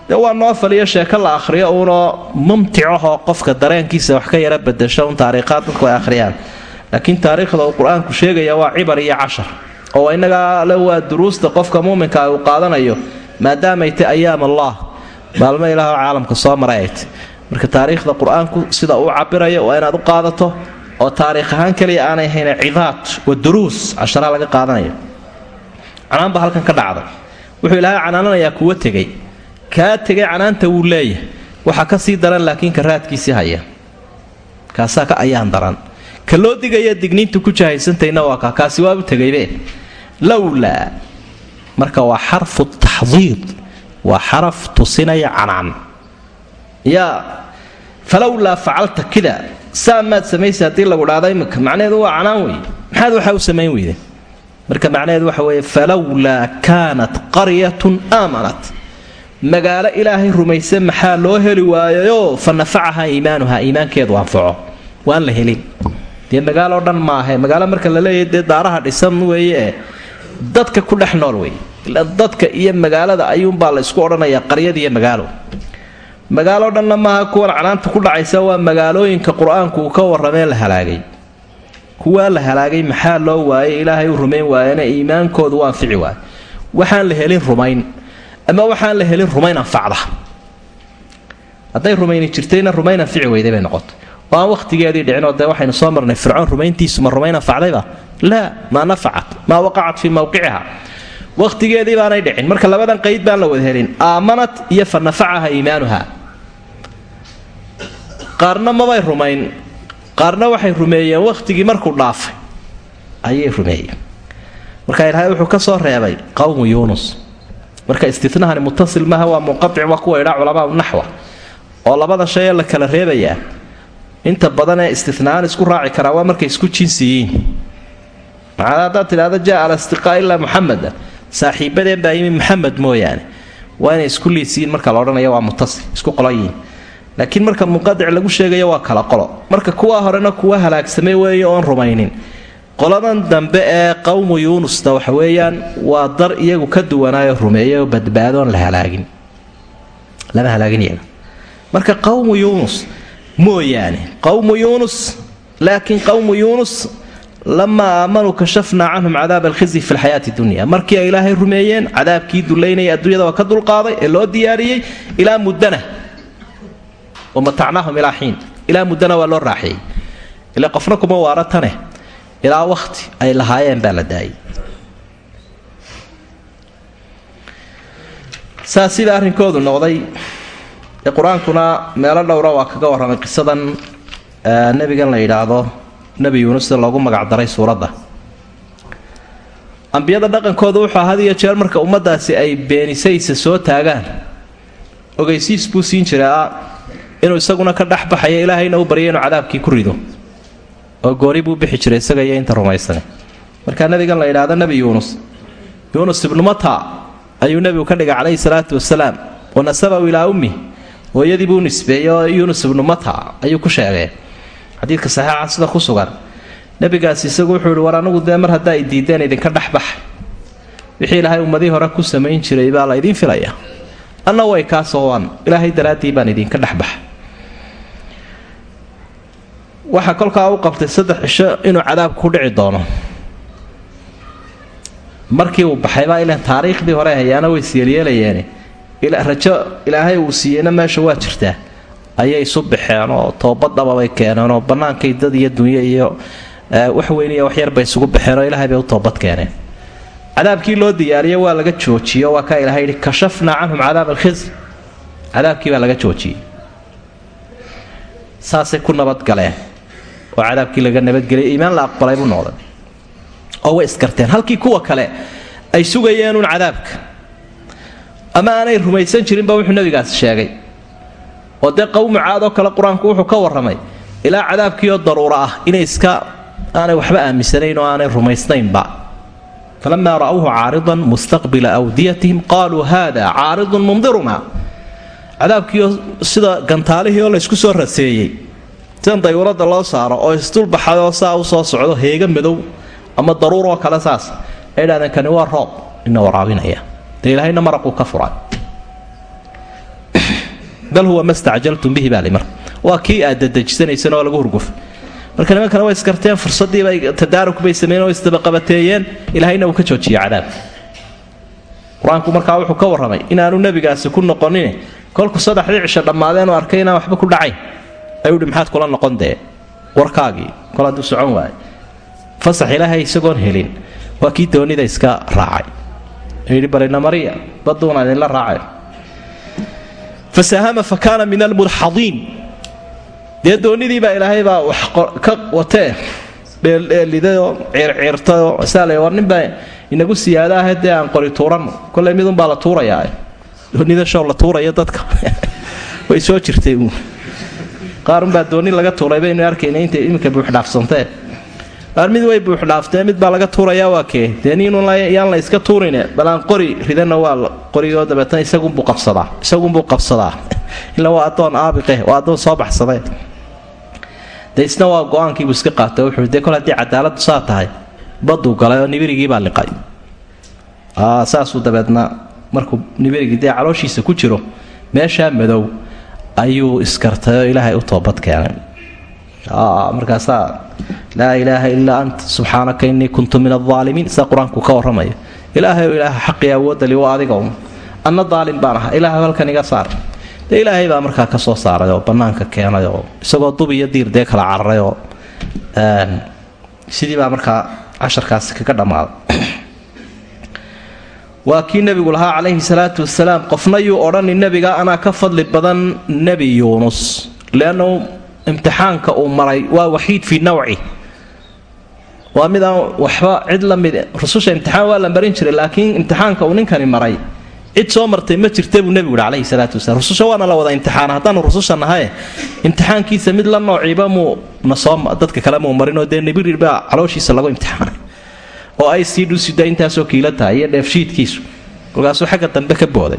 Dee waa noofal iyo sheeko la akhriyo uunoo mumticahoo qofka dareenkiisa wax ka yara bedasho un taariikhaad dadku ay akhriyaan. Laakiin taariikhda uu qur'aanku sheegaya waa cibar iyo cashar oo innagaa le duruusta qofka muuminka uu qaadanayo maadaamay tay ayaam allah. Maalmo ilaah oo caalamka soo maray marka taariikhda qur'aanku sida uu cabirayo waa inaad u qaadato oo taariikh ahaan kaliya aanay hayna cidaad wa duruus casharaha laga qaadanayo. Canaan baa halkan ka dhacday. Wuxuu ilaahay canaananayaa kuwa tegay kaa tegay canaanta wuu leeyahay. Waxaa ka sii daran laakiin ka raadkiisii haya. Kaasaa ka ayaan daran. Ka loo digaya digniintu ku jahaysantayna waa kaa kaasi waabu tegaybe lowlaa marka waa xarfu taxdiid waa xaraf tusinaya canaan. Yaa falowlaa facalta kida saa maad samaysa haddii lagu dhahda imika macnaheedu waa canaan wey maxaad waxaa u samayn weyde marka macnaheedu waxa weeye falowlaa kaanat qaryatun aamanat. Magaalo ilaahay rumayse maxaa loo heli waayayoo fa nafacahaa iimaanuhaa iimaankeedu anfaco. Waan la helin. Dee magaaloo dhan maahe magaalo marka la dee daaraha dhisan weeye. Ee dadka ku dhex nool wey dadka iyo magaalada ayuunbaa la isku odhanayaa qaryada iyo magaalo. Magaaloo dhanna maaha kuwan canaanta ku dhacaysa waa magaalooyinka qur'aanku uu ka warramee la halaagay. Kuwaa la halaagay maxaa loo waayay? Ilaahay u rumayn waayana iimaankoodu u anfici waay waxaan la helin rumayn ama waxaan la helin rumayn anfacda. Hadday rumayni jirtayna rumayn anfici weyday bay noqotay. Oo aan wakhtigeedii dhicinoo dee waxaynu soo marnay fircoon rumayntiisu ma rumayn anfacdayba laa maa nafacat maa waqacat fii mawqiciha wakhtigeedii baanay dhicin. Marka labadan qayd baan la wada helin. Aamanat iyo fa iimaanuha. Qaarna mabay rumayn qaarna waxay rumeeyeen wakhtigii markuu dhaafay. Ayay rumeeyeen. Marka ilaahay wuxuu ka soo reebay qowmu yuunus. Marka istinahani mutasil maaha waa munqatic waa kuwa idhaa culamaau naxwa. Oo labada shay ee la kala reebayaa inta badan ee istinaaan isku raaci karaa waa markay isku jinsiyiin. Maxaa haddaad tidhahda jaa alastiqaa ilaa muxameda saaxiibadeen baa yimi muxamed mooyaane. Waa inay isku liisiyiin marka la odhanaya waa mutasil isku qoloyiin laakiin marka munqadic lagu sheegayo waa kala qolo. Marka kuwa horena kuwa halaagsamay weeye oon rumaynin. Qoladan dambe ee qowmu yuunusna waxa weeyaan waa dar iyagu ka duwanaayo rumeeya oo badbaadoon la halaagin. Lama halaagin iyaga. Marka qowmu yuunus mooyaane qowmu yuunus laakiin qowmu yuunus lamaa aamanuu kashafnaa canhum cadaab alkhizi fi lxayaati dunya. Markii ay ilaahay rumeeyeen cadaabkii dulaynaya adduunyada waa ka dulqaaday ee loo diyaariyey ilaa muddana wamatacnaahum ilaa xiin. Ilaa muddana waa loo raaxiyey. Ile qofna kuma waara tane ilaa wakhti ay lahaayeen baa la daayay saa arrinkoodu noqday ee qur'aankuna meelo dhowra waa kaga warramay qisadan nebigan la yidhaahdo nebi yuunus sida loogu magacdaray suuradda. Ambiyada dhaqankooda wuxuu had iyo jeer marka ummaddaasi ay beenisaysa soo taagaan. Ogeysiis buu siin jiraa inuu isaguna ka dhex baxayo ilaahayna u barya inuu cadaabkii ku rido. Oo gooni buu bixi jiray isaga iyo inta rumaysane markaa nebigan la yidhaahdo nebi yuunus yuunus ibnu mata ayuu nebigu ka dhigay calayhi salaatu wasalaam wanasabahu ilaa ummi hooyadii buu nisbeeyey oo yuunus ibnu mata ayuu ku sheegay xadiidka saxiixa sida ku sugan. Nabigaas isagu wuxuu ihi war anigu dee mar haddaa i diideen idinka dhexbax wixii ilaahay ummadii hore ku samayn jiray baa la idiin filaya anna way kaasoo waan ilaahay daraaddii baan idinka dhexbaxa waxaa kolkaa u qabtay saddex cisho inuu cadaabku ku dhici doono. Markii uu baxaybaa ilan taariikhdii hore hayaana way isyeelyeelayeene rajo ilaahay uu siiyeyna meesha waa jirtaa ayay isu baxeen oo toobad dhababay keeneen oo bannaankay dad iyo dunyo iyo wax weyn iyo waxyarbay isugu baxeen oo ilaahay bay u toobad keeneen. Cadaabkii loo diyaariyo waa laga joojiyo waa kaa ilahay yidhi kashafnaa canhum cadaab alkhisy cadaabkii baa laga joojiyey. Saasay ku nabadgaleen oo cadaabkii laga nabadgeliyay iimaan la aqbalay buu noqday. Oo way iskarteen halkii kuwa kale ay sugayeenuun cadaabka. Ama aanay rumaysan jirinba wuxuu nabigaasi sheegay oo dee qowmu caadoo kale qur'aanku wuxuu ka warramay ilaa cadaabkiioo daruuro ah inay iska aanay waxba aaminsanayn oo aanay rumaysnaynba. Falamaa ra'awhu caaridan mustaqbila awdiyatihim qaaluu haada caaridun mumdiruna cadaabkiioo sida gantaalihii oo laysku soo raseeyey sidan dayuuradda loo saaro oo isdulbaxayoo saa u soo socdo heega madow ama daruuroo kale saas ay idhahdeen kani waa roob ina waraabinaya. Dee ilaahayna maraquu ka furay bal huwa ma stacjaltum bihi baa limar waa kii aad dadejisanayseen oo lagu hurgufay marka nimankana way iskarteen fursaddiibay tadaaruk bay sameeyeen oo isdabaqabateeyeen ilaahayna uu ka joojiyey cadaabka qur'aanku markaa wuxuu ka warramay inaanu nebigaasi ku noqonin kolku saddexdii cisho dhammaadeen oo arkay inaan waxba ku dhacayn ayuu hi maxaad kula noqon dee? Warkaagii kol hadduu socon waayo fasax ilaahay isagoon helin. Waa kii doonida iska raacay. Yidhi barina mariya baduuna idinla raacay fasahama fa kaana min almudxadiin dee doonidiibaa ilaahay baa wax ka watee dheeldheelidayoo ciirciirtayoo saala war ninbaa inagu siyaada ahe dee aan qori tuuranno kolley midunbaa la tuurayaa doonida show la tuuraya dadka way soo jirtay qaarunbaa dooni laga tuuray baynu arkayna intay iminka buuxdhaafsantee qaar mid way buuxdhaaftee mid baa laga tuurayaa waa kee? Dee niinyaan la iska tuurine bal aan qori ridana waa qorigoo dabeetana isagunbuu qabsadaa isagunbuu qabsadaa. Ila waa addoon aabiqe waa addoon soo baxsadee de isna waa go'aankiibuu iska qaatay wuxuu dee kol haddii cadaaladdu saa tahay baduu galay oo nibirigiibaa liqay. Saasuu dabeedna markuu nibirigii dee calooshiisa ku jiro meeshaa madow ayuu iskartay oo ilaahay u toobad keenay markaasaa laa ilaaha ilaa anta subxaanaka innii kuntu min aldaalimiin saa qur'aanku ka warramaya ilaahay ilaaha xaqii awoodali waa adiga un anna daalim baan ahaa. Ilaahay halkan iga saar. Dee ilaahay baa markaa ka soo saaray oo bannaanka keenay oo isagoo dub iyo diir dee kala cararay oo sidii baa markaa casharkaasi kaga dhammaaday waa kii nebigu lahaa calayhi salaatu wasalaam qofna odhani nebiga anaa ka fadli badan nebi yuunus leannahu imtixaanka uu maray waa waxiid fii nawci. Waa midaan waxba cid la mid rususha imtixaan waa la marin jiray laakiin imtixaanka uu ninkani maray. Cid soo martay ma jirta buu nebigu yihi calayhi salaatu wasalaam rususha waana la wada imtixaana haddaanu rususha nahaye imtixaankiisa mid la noociiba muu nasoo dadka kale muu marinoo dee nebirir baa calooshiisa lagu imtixaanay. Oo ay sii dhusida intaasoo kiila tahay iyo dheefshiidkiisu. Kolkaasuu xagga dambe ka booday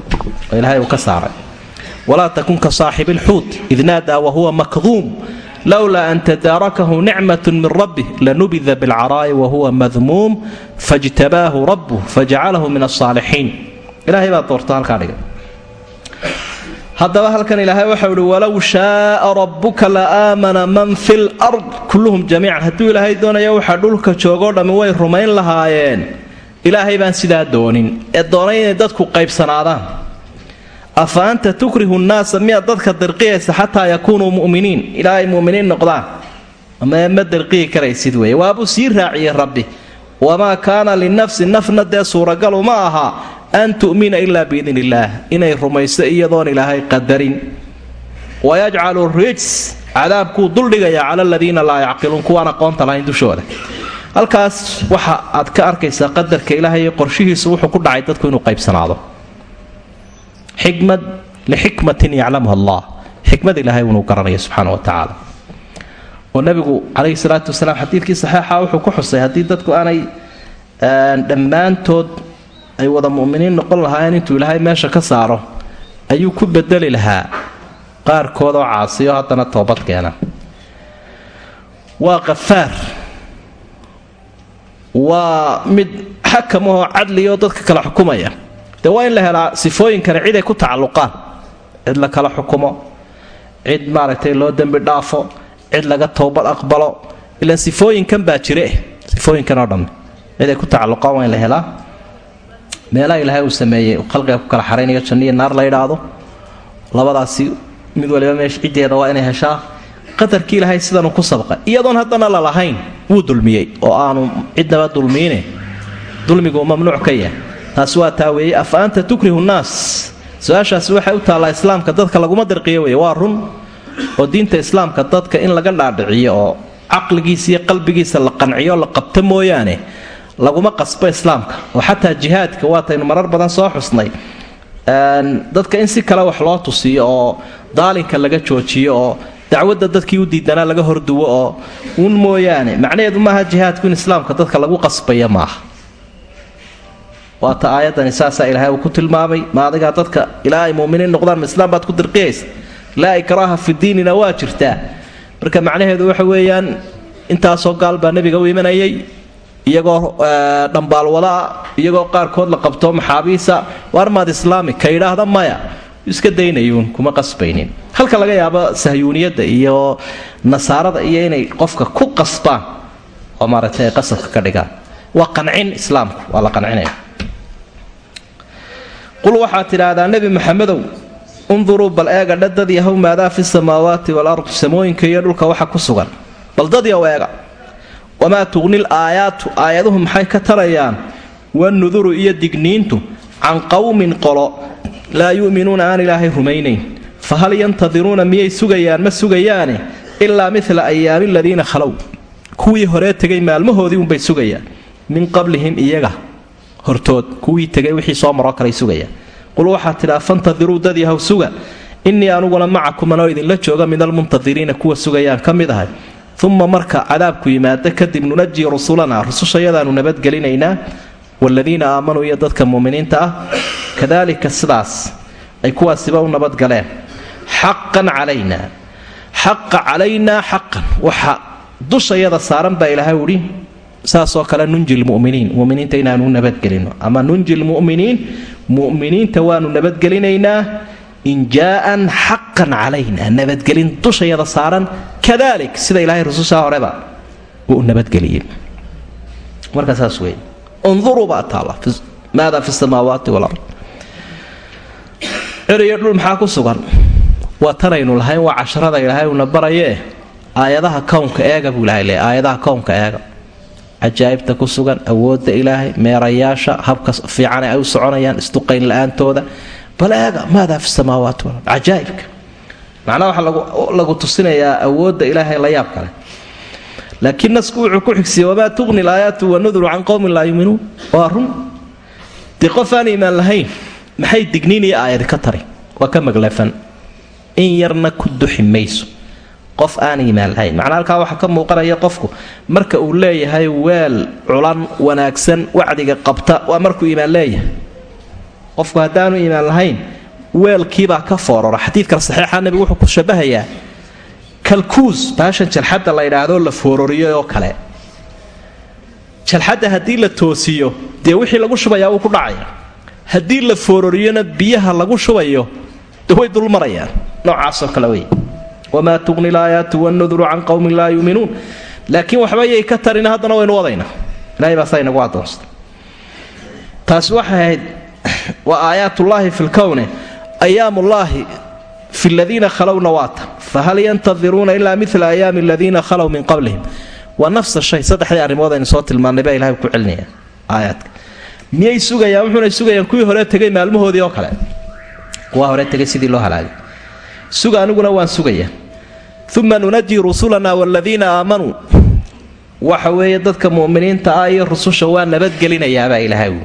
oo ilaahay uu ka saaray walaa takun ka saaxibi lxuut id naadaa wahuwa makduum lowlaa an tadaarakahu nicmat min rabbih lanubida bilcaraa'i wahuwa madmuum fajtabaahu rabbuh fajacalahu min asaalixiin ilaahay baa doorta halkaa dhigay haddaba halkan ilaahay waxau ihi walow shaaa rabbuka la aamana man fi lard kulluhum jamiican hadduu ilaahay doonaya waxaa dhulka joogoo dhammi way rumayn lahaayeen. Ilaahay baan sidaa doonin ee doonay inay dadku qaybsanaadaan afa anta tukrihu nnaasa miyaad dadka dirqiyaysa xataa yakuunuu mu'miniin ilaa ay mu'miniin noqdaan ma dirqiyi karaysid weeye waabuu sii raaciyey rabbi wamaa kaana linafsi nafna dee suuragalu ma aha an tu'mina ilaa biidn illaah inay rumayso iyadoon ilaahay qadarin wayajcalu rijs cadaabkuu duldhigayaa cala aladiina laa yacqiluun kuwaan aqoonta lahayn dushooda halkaas waxa aad ka arkaysaa qadarka ilaahay iyo qorshihiisu wuxuu ku dhacay dadku inuu qaybsanaado xikmad lixikmatin yaclamuha allah. Xikmad ilaahay unuu garanaya subxaana wa tacaala. Oo nabigu calayhi salaatu wasalaam xadiidkii saxiixa wuxuu ku xusay haddii dadku aanay dhammaantood ay wada mu'miniin noqon lahaayeen intuu ilaahay meesha ka saaro ayuu ku bedeli lahaa. Qaarkood oo caasiyo haddana toobad keena. Waa qafaar waa mid xakamahoo cadlioo dadka kala xukumaya dee waa in la helaa sifooyinkani cid ay ku tacalluqaan. Cid la kala xukumo. Cid maaragtay loo dembi dhaafo. Cid laga towbad aqbalo. Ilaan sifooyinkan baa jire. Sifooyinkan oo dhamme cid ay ku tacalluqaan waa in la helaa. Meelaha ilaahay uu sameeyey khalqiga ku kala xaraynayo janniya naar la yidhaahdo. Labadaasi mid waliba meesha ciddeeda waa inay heshaa. Qadarkii ilaahay sidanuu ku sabqa. Iyadoon haddana lalahayn wuu dulmiyey oo aanu cidnaba dulmiine. Dulmigu mamnuuc ka yahay taasi waa taa weeye afa anta tukrihu nnaas su'aashaasi waxay u taallaa islaamka dadka laguma dirqiyo weye waa run oo diinta islaamka dadka in laga dhaadhiciyo oo caqligiisa iyo qalbigiisa la qanciyo la qabto mooyaane laguma qasbo islaamka. Oo xataa jihaadka waataynu marar badan soo xusnay. Dadka in si kale wax loo tusiyo oo daalinka laga joojiyo oo dacwadda dadkii u diidanaa laga horduwo oo uun mooyaane macnaheedu maaha jihaadku in islaamka dadka lagu qasbaya maaha waata aayadani saasaa ilaahay uu ku tilmaamay ma adigaa dadka ilaa ay muminiin noqdaan ma islaam baad ku dirqiyaysa laa ikraaha fi diinina waa jirtaa marka macnaheedu waxa weeyaan intaasoo gaal baa nebiga u imanayay iyagoo dhambaalwadaa iyagoo qaarkood la qabto maxaabiisa waarmaad islaami? Ka yidhaahda maya. Iska daynayuun kuma qasbaynin. Halka laga yaabo sahyuuniyadda iyo nasaarada iyo inay qofka ku qasbaan oo maaragtay ay qasabka ka dhigaan. Waa qancin islaamku waa la qancinaya qul waxaad tidhaahdaa nebi maxamedow unduruu bal eega dhadad yahow maadaa fi samaawaati walard samooyinka iyo dhulka waxa ku sugan. Bal dad yow eega wamaa tuqnil aayaatu aayaduhu maxay ka tarayaan? Wanuduru iyo digniintu can qowmin qolo laa yu'minuuna aan ilaahay rumaynayn. Fa hal yantadiruuna miyay sugayaan? Ma sugayaane? Ilaa mila ayaami aladiina khalow kuwii horee tegay maalmahoodii unbay sugayaan. Min qablihim iyaga hortood. Kuwii tegay wixii soo maroo kalay sugayaan. Qul waxaad tidhaa fantadiruu dad yahow suga? Innii anuguna macakum anoo idinla jooga min almuntadiriina kuwa sugayaan ka mid ahay. Uma marka cadaabku yimaado kadib nunajii rusulanaa rusushayadaanu nabadgelinaynaa waaladiina aamanuu iyo dadka muuminiinta ah. Kadaalika sidaas ay kuwaasiba u nabadgaleen xaqan calaynaa xaqa calaynaa xaqan. Waxa dushayada saaran baa ilaahay uhi saasoo kale nunji lmuminiin muminiinta inaanu nabadgelino ama nunji lmuminiin muminiinta waanu nabadgelinaynaa injaaan xaqan calayna. Nabadgelin dushayada saaran kadalik sida ilaahay rusushaa horeba uu nabadgeliyey marka saas wey unduruu baa taalla maada fi samaawaati walard ceriyo dhul maxaa ku sugan? Waa tanaynu lahayn waa casharada ilaahay uuna barayee? Aayadaha kownka eega buu ilahay leey aayadaha kownka eega cajaa'ibta ku sugan awoodda ilaahay meerayaasha habka fiican ay u soconayaan isduqayn la'aantooda. Bal eega maadaa fi samaawaati walard cajaa'ibka macnaha waxaa lagu tusinayaa awoodda ilaahay la yaab kale. Laakiin nasku wuxuu ku xigsiye wamaa tuqni laayaatu wanuduru can qowmin laa yuuminuun waa run. Dee qof aan iimaan lahayn maxay digniinaya aayadi ka tari? Waa ka maglafan in yarna ku duxi mayso qof aan iimaan lahayn. Macnaa halkaa waxaa ka muuqanaya qofku marka uu leeyahay weel culan wanaagsan wacdiga qabta waa markuu iimaan leeyahay. Qofku haddaanu iimaan lahayn weelkiibaa ka foorora xadiidkan saxiixa nebigu wuxuu ku shabahayaa kalkuus baashan jalxadda la yidhaahdo la foororiyo oo kale. Jalxadda haddii la toosiyo dee wixii lagu shubayaa wuu ku dhacaya. Haddii la foororiyona biyaha lagu shubayo de way dulmarayaan. Noocaasoo kale wey wamaa tuqni laayaatu wanuduru can qowmin laa yuuminuun laakiin waxba yay ka tarina haddana waynu wadaynaa ilahay baa saa inagu adoonsta waxay ahayd waa aayaatullaahi fi lkowne ayaamullaahi fi ladiina khalowna waata fahal yantadiruuna ilaa mila ayaami aladiina khalow min qablihim? Waa nafsa shay saddexdii arrimood aynu soo tilmaannay baa ilahay ku celinaya aayaadka. Miyay sugayaan? Wuxuunay sugayaan kuwii hore tegay maalmahoodii oo kale. Kuwa hore tegay sidii loo halaagay suga aniguna waan sugayaa uma nunaji rusulana waladiina aamanuu waxa weeye dadka mu'miniinta ah iyo rususha waa nabadgelinayaabaa ilaahay. Uu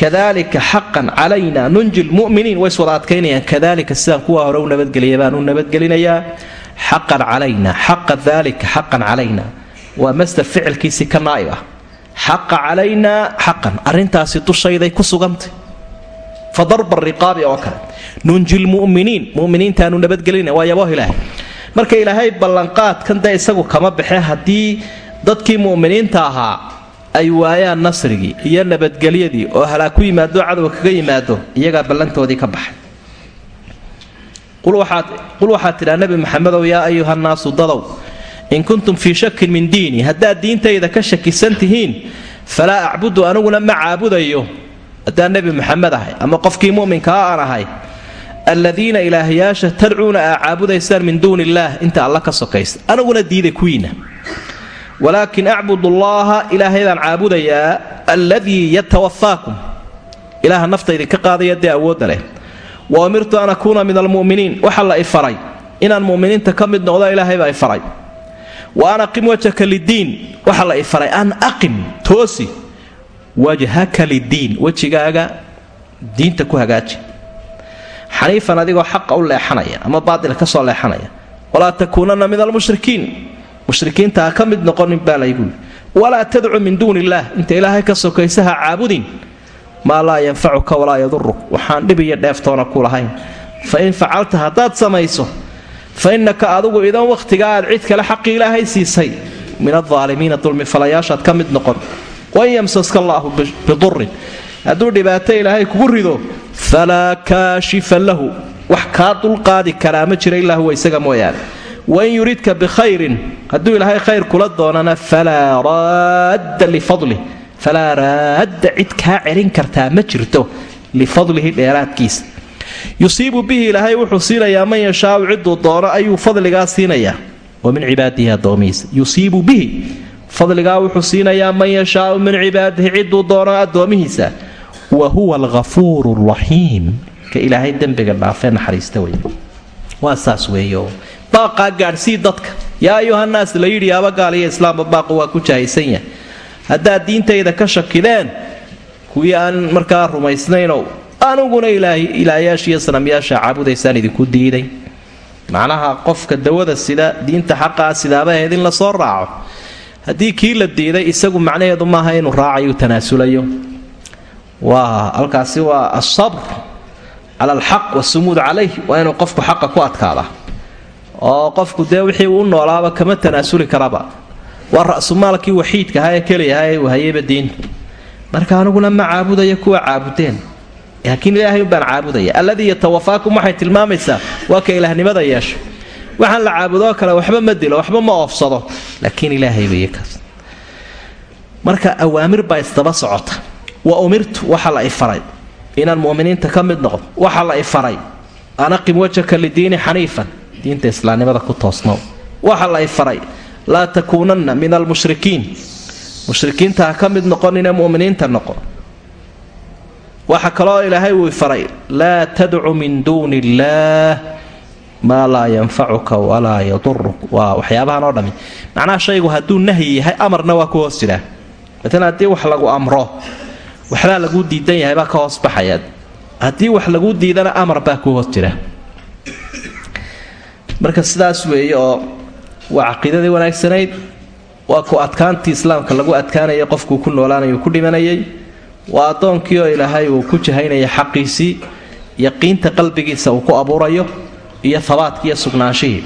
kadalika xaqan calayna nunji lmuminiin way iswada adkaynayaan. Kadalika sidaan kuwa hore u nabadgeliyay baan u nabadgelinayaa xaqan calayna xaqa dalika xaqan calayna. Waa masder ficilkiisii ka naa'ib ah. Xaqa calaynaa xaqan arrintaasi dushayday ku sugantay fa darba riqaabi oo kale. Nunji lmu'miniin mu'miniintaanu nabadgelina waa yabooh ilaahay. Marka ilaahay ballanqaadkan dee isagu kama baxe haddii dadkii mu'miniinta ahaa ay waayaan nasrigii iyo nabadgelyadii oo halaa ku yimaado cadowga kaga yimaado iyagaa ballantoodii ka baxay. Qul waxaad tidhaa nebi maxamedow yaa ayuha nnaasu dadow in kuntum fii shakin min diini. Haddaad diintayda ka shakisan tihiin falaa acbudu aniguna ma caabudayo haddaan nebi maxamed ahay ama qofkii mu'minkaa aan ahay alladiina ilaahyaasha tadcuuna aa caabudaysaan min duuni illaah inta alla ka sokaysa aniguna diida kuwiina walaakin acbud ullaaha ilaahay baan caabudayaa alladii yatawafaakum ilaaha nafta idinka qaadaya dee awoodda leh. Wa umirtu an akuuna min almu'miniin waxa la ifaray inaan mu'miniinta ka mid noqdo ilaahay baa ifaray wa an aqim wajhaka lidiin waxa la ifaray an aqim toosi wajhaka lidiin wejigaaga diinta ku hagaaji. Xaniifan adigoo xaqa u leexanaya ama baatil ka soo leexanaya. Walaa takuunanna min almushrikiin. Mushrikiinta ha ka mid noqonin baa layguuli walaa tadcu min duuni illaah inta ilaahay ka sokaysaha caabudin. Maa laa yanfacuka walaa yaduruk waxaan dhib iyo dheeftoona ku lahayn. Fa in facalta haddaad samayso fa innaka adugu idan wakhtiga aad cid kale xaqii ilaahay siisay. Min aldaalimiina dulmifalayaashaad ka mid noqon wain yamsaska allaahu bidurin hadduu dhibaato ilaahay kugu rido falaa kaashifa lahu wax kaa dulqaadi karaa jira ilaa huwa isaga mooyaane wain yuridka bikhayrin hadduu ilaahay khayr kula doonana falaa raadda lifadlih falaa raadda cid kaa celin kartaa ma jirto lifadlihi dheeraadkiisa yusiibu bihi ilaahay wuxuu siinayaa man yashaau ciduu doono ayuu fadligaa siinayaa wa min cibaadihi addoomihiisa yusiibu bihi fadligaa wuxuu siinayaa man yashaau min cibaadihi ciduu doono addoomihiisa. Wa huwa alghafuuru raxiim ka ilaahay dembiga dhaafee naxariista wey waa saas weeyo. Baaqaa gaadhsii dadka. Yaa ayuhannaas la yidhi yaaba gaal iyo islaamba baaqu waa ku jahaysan yahay. Haddaad diintayda ka shakideen kuwii aan markaa rumaysnaynow aniguna ilaayaashiiyo sanamyaasha caabudaysaan idinku diiday. Macnaha qofka dawada sida diinta xaqaa sidaaba in la soo raaco haddii kii la diiday isagu macnaheedu maaha inuu raacayo tanaasulayo. Waa halkaasi waa asabr cala alxaq wasumuud calayh waa inuu qofku xaqa ku adkaada. Oo qofku dee wixii uu noolaaba kama tanaasuli karaba. Waa ra'sumaalkii waxiidka ahaa ee keliyahaa ee uu hayayba diinta marka aniguna ma caabudaya kuwa caabudeen. Laakiin ilaahay baan caabudaya. Alladii yatawafaakum waxay tilmaamaysaa waa ka ilaahnimada yeesha waxaan la caabudoo kale waxba ma dilo waxba ma oofsado. Laakiin ilaahay bay kaas marka awaamir baa isdaba socota. Wa umirtu waxa la ifaray inaan mu'miniinta ka mid noqdo waxa la ifaray an aqim wajhaka lidiini xaniifan. Diinta islaamnimada ku toosnow waxa la ifaray laa takuunanna min almushrikiin mushrikiinta ha ka mid noqonine mu'miniinta noqo. Waxa kaloo ilaahay uu ifaray laa tadcu min duuni illaah maa laa yanfacuka walaa yaduruk waa waxyaabahan oo dhammi macnaha shaygu hadduu nahyi yahay amarna waa ku hoos jiraa maalan haddii wax lagu amro waxbaa laguu diidan yahay baa ka hoos baxaya. Haddii wax laguu diidana amar baa ku hoos jira. Marka sidaas weeye oo waa caqiidadii wanaagsanayd waa ku adkaantii islaamka lagu adkaanaya qofkuu ku noolaanay ku dhimanayay waa addoonkii oo ilaahay uu ku jahaynaya xaqiisii yaqiinta qalbigiisa uu ku abuurayo iyo habaadkii iyo sugnaanshihii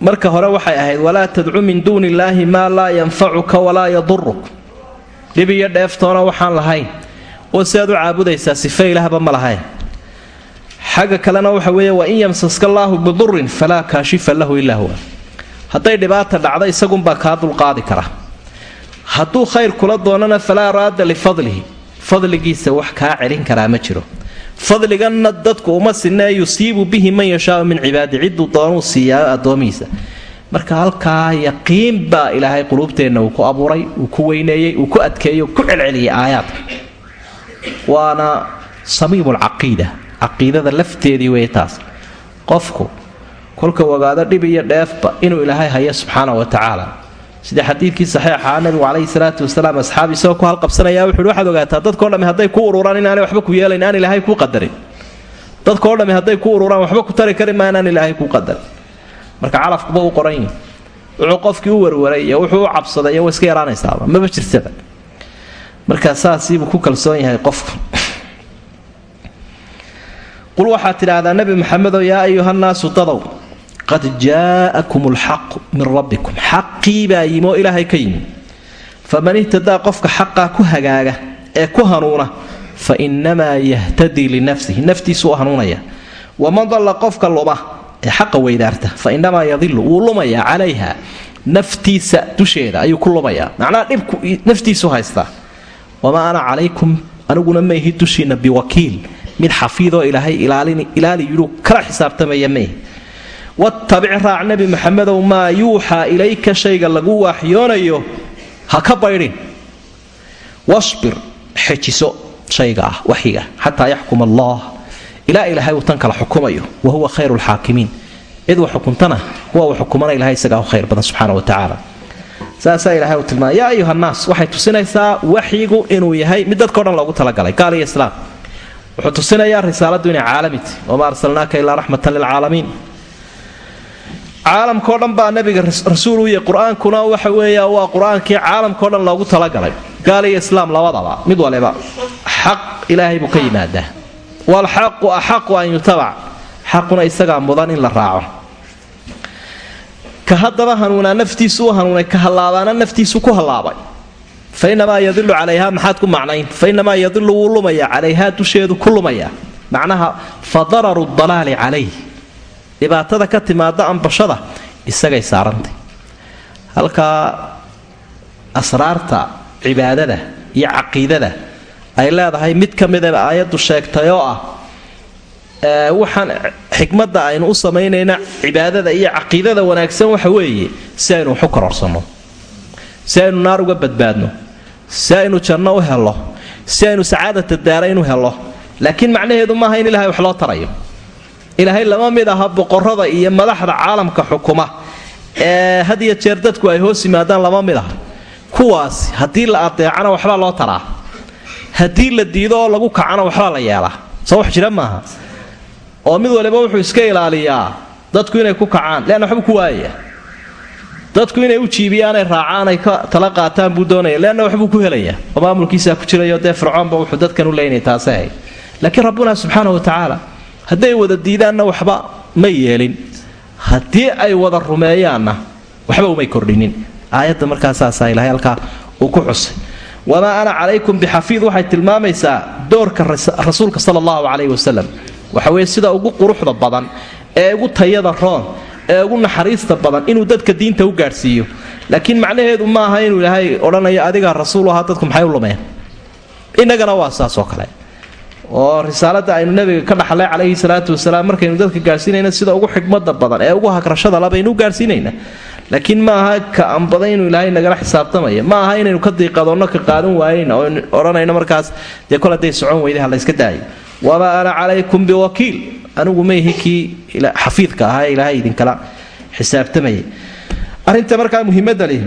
marka hore waxay ahayd walaa tadcu min duuni illaahi maa laa yanfacuka walaa yaduruk dhib iyo dheeftoona waxaan lahayn. Oo siaad u caabudaysaa sife ilaahba ma lahayn. Xagga kalena waxa weeye wa in yamsaska allaahu bidurin falaa kaashifa lahu ilaa huwa. Hadday dhibaata dhacdo isagunbaa kaa dulqaadi kara. Hadduu khayr kula doonana falaa raadda lifadlihi fadligiisa wax kaa celin karaa ma jiro fadliganna dadku uma sinee yusiibu bihi man yashaau min cibaadi cidduu doonuu siiyaa addoomihiisa. Marka halkaa yaqiin baa ilaahay quluubteenna uu ku abuuray uu ku weyneeyey uu ku adkeeyey ku celceliyay aayaadka waana samiimulcaqiida caqiidada lafteedii wey taas. Qofku kolka ogaado dhib iyo dheefba inuu ilaahay hayo subxaana wa tacaala sida xadiidkii saxiixaa nabigu calayhi salaatu wasalaam asxaabi isagoo ku halqabsanaya wuxuuhi waxaad ogaataa dadkao dhamme hadday ku ururaan inaanay waxba ku yeelayn aan ilaahay kuu qadarin. Dadkao dhamme hadday ku ururaan waxba ku tari kari maa inaan ilaahay kuu qadarin. Marka calafkuba u qoran yihi wuxuu qofkii u warwaray iyo wuxuu u cabsaday iyo wa iska yaraanaysaaba maba jirtaba. Markaa saasiibuu ku kalsoon yahay qofka. Qul waxaad tidhaahdaa nebi maxamedow yaa ayuhannaasu dadow qad jaa'akum alxaqu min rabbikum. Xaqii baa yimi. Faman ihtadaa qofka xaqaa ku hagaaga ee ku hanuuna fa innamaa yahtadii linafsihi naftiisuu hanuunaya. Waman dalla qofka luma ee xaqa weydaarta fa innamaa yadilu wuu lumayaa calayha. Naftiisa dusheeda ayuu ku lumayaa macnaha dhibku naftiisu haystaa. Wamaa ana calaykum aniguna maihi dushiinna biwakiil. Mid xafiidoo ilaahay ilaali yidhuu kala xisaabtamaya maihi wattabic raac nebi maxamedow maa yuuxaa ilayka shayga lagu waaxyoonayo ha ka baydhin wasbir xejiso shayga ah waxyiga xataa allah. Ilaa ilaahay uu kala xukumayo wa huwa khayru lxaakimiin cid wa xukuntana kuwa uu xukumana ilahay khayr badan subxaana wa tacaala. Saasaa ilahay uu tilmaamay yaa ayuha nnaas waxay tusinaysaa waxyigu inuu yahay. Mid dadkao dhan loogu talagalay gaal iyo islaam. Wuxuu tusinayaa risaaladu inay caalamiti wamaa arsalnaaka ilaa raxmatan lilcaalamiin caalamkao dhan baa nabiga rasuul u yahy qur'aankuna waxa weeya waa qur'aankii caalamkao dhan loogu talagalay. Gaal iyo islaam labadaba mid waliba. Xaq ilaahay buu ka yimaadaa. Waalxaqu axaqu an yutabac. Xaquna isagaa mudan in la raaco. Ka haddaba hanuunaa naftiisu u ka hallaabaana naftiisu ku hallaabay. Fa inamaa yadilu calayha maxaad ku macnayn? Fa inamaa yadilu wuu lumaya calayhaa dusheedu macnaha fa dararu dalaali calayh dhibaatada ka timaada ambashada isagay saarantay. Halkaa asraarta cibaadada iyo caqiidada ay leedahay mid ka midaba aayaddu sheegtay oo ah waxaan xikmadda aynu u samaynayna cibaadada iyo caqiidada wanaagsan waxa weeye si aynu waxu kororsanno si aynu naar uga badbaadno si aynu janno u helo si aynu sacaadata daarayn u helo laakiin macnaheedu maaha in ilahay wax loo tarayo ilaahay lama mid aha boqorada iyo madaxda caalamka xukuma. Ee had iyo jeer dadku ay hoos yimaadaan lama mid aha. Kuwaasi haddii la adeecana waxbaa loo taraa. Haddii la diido oo lagu kacana waxbaa la yeelaa. Soo wax jira maaha? Oo mid waliba wuxuu iska ilaaliyaa dadku inay ku kacaan. Leanna waxbuu ku waayaya dadku inay u jiibiyaanay raacaan ay ka tala qaataan buu doonaya. Leanna waxbuu ku helayaa oo maamulkiisaa ku jirayo dee fircoonba wuxuu dadkan u leynaya taasay. Ahayd laakiin rabbuna subxaana wa tacaala hadday wada diidaanna waxba ma yeelin. Haddii ay wada rumeeyaanna waxba umay kordhinin. Aayadda markaasaasaa ilahay halkaa uu ku xusay. Wamaa ana calaykum bixafiid waxay tilmaamaysaa doorka rasuulka sala allahu calayhi wasalam waxa weeye sida ugu quruxda badan ee ugu tayada roon ee ugu naxariista badan inuu dadka diinta u gaadhsiiyo. Laakiin macnaheedu maaha inuu ilaahay odhanayo adigaa rasuul ahaa dadku maxay u lumeen? Innagana waa saasoo kale oo risaalada aynu nabiga ka dhaxlay calayhi salaatu wasalaam markaynu dadka gaadhsiinayna sida ugu xikmada badan ee ugu hagrashada la u gaadhsiinayna laakiin ma aha ka anbada inuu ilaahay nagala xisaabtamaya. Ma aha inaynu ka diiqadoonno ka qaadan waayeyna oo odhanayno markaas dee kol hadday socon weyday ha layska daayo. Wamaa ana calaykum biwakiil. Anigu maihi kii xafiidka ahaa ilaahay idinkala xisaabtamayay arrinta markaa muhiimada leh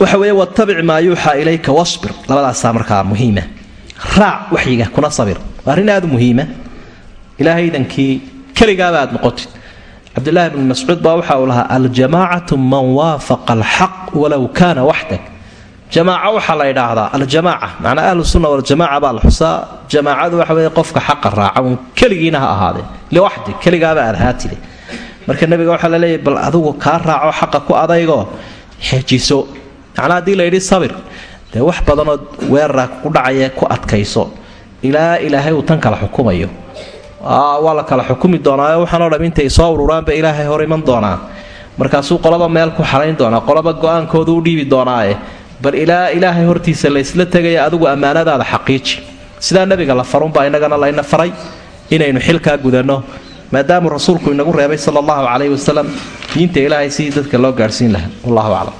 waxa weeye watabic maa yuuxaa ilayka wasbir. Labadaasaa markaa muhiima. Raac waxyiga kuna sabir waa arrin aada u muhiima keligaaba aad noqotid. Cabdulaahi bn mascuud baa waxa uu lahaa aljamaacatu man waafaqa alxaq walow kaana waxdak. Jamaaca waxaa la ydhaahdaa aljamaaca macnaa ahlu sunna waljamaca baa la xusaa. Jamaacadu waxa wey qofka xaqa raaca uun keligiina ha ahaadee. Liwaxdi keligaaba aad ahaatide marka nabiga waxaa laleeyahy bal adigu kaa raaco xaqa ku adaygoo xejiso macnaa haddii layidhi sabir. Dee wax badanoo weerara ku dhacaya ku adkayso ilaa ilaahay uu tan kala xukumayo. Waa la kala xukumi doonaa. Waxaanoo dham intay soo ururaanba ilaahay hor iman doonaa markaasuu qolaba meel ku xalayn doonaa qolaba go'aankoodu u dhiibi doonaae bal ilaa ilaahay hortiisa laysla tegaya adigu ammaanadaada xaqiiji. Sidaa nabiga la farunbaa innagana layna faray inaynu xilkaa gudanno maadaamuu rasuulku inagu reebay sala allahu calayhi wasalam. Diinta ilaahay sidii dadka loo gaadhsiin lahaa. Wallahu aclam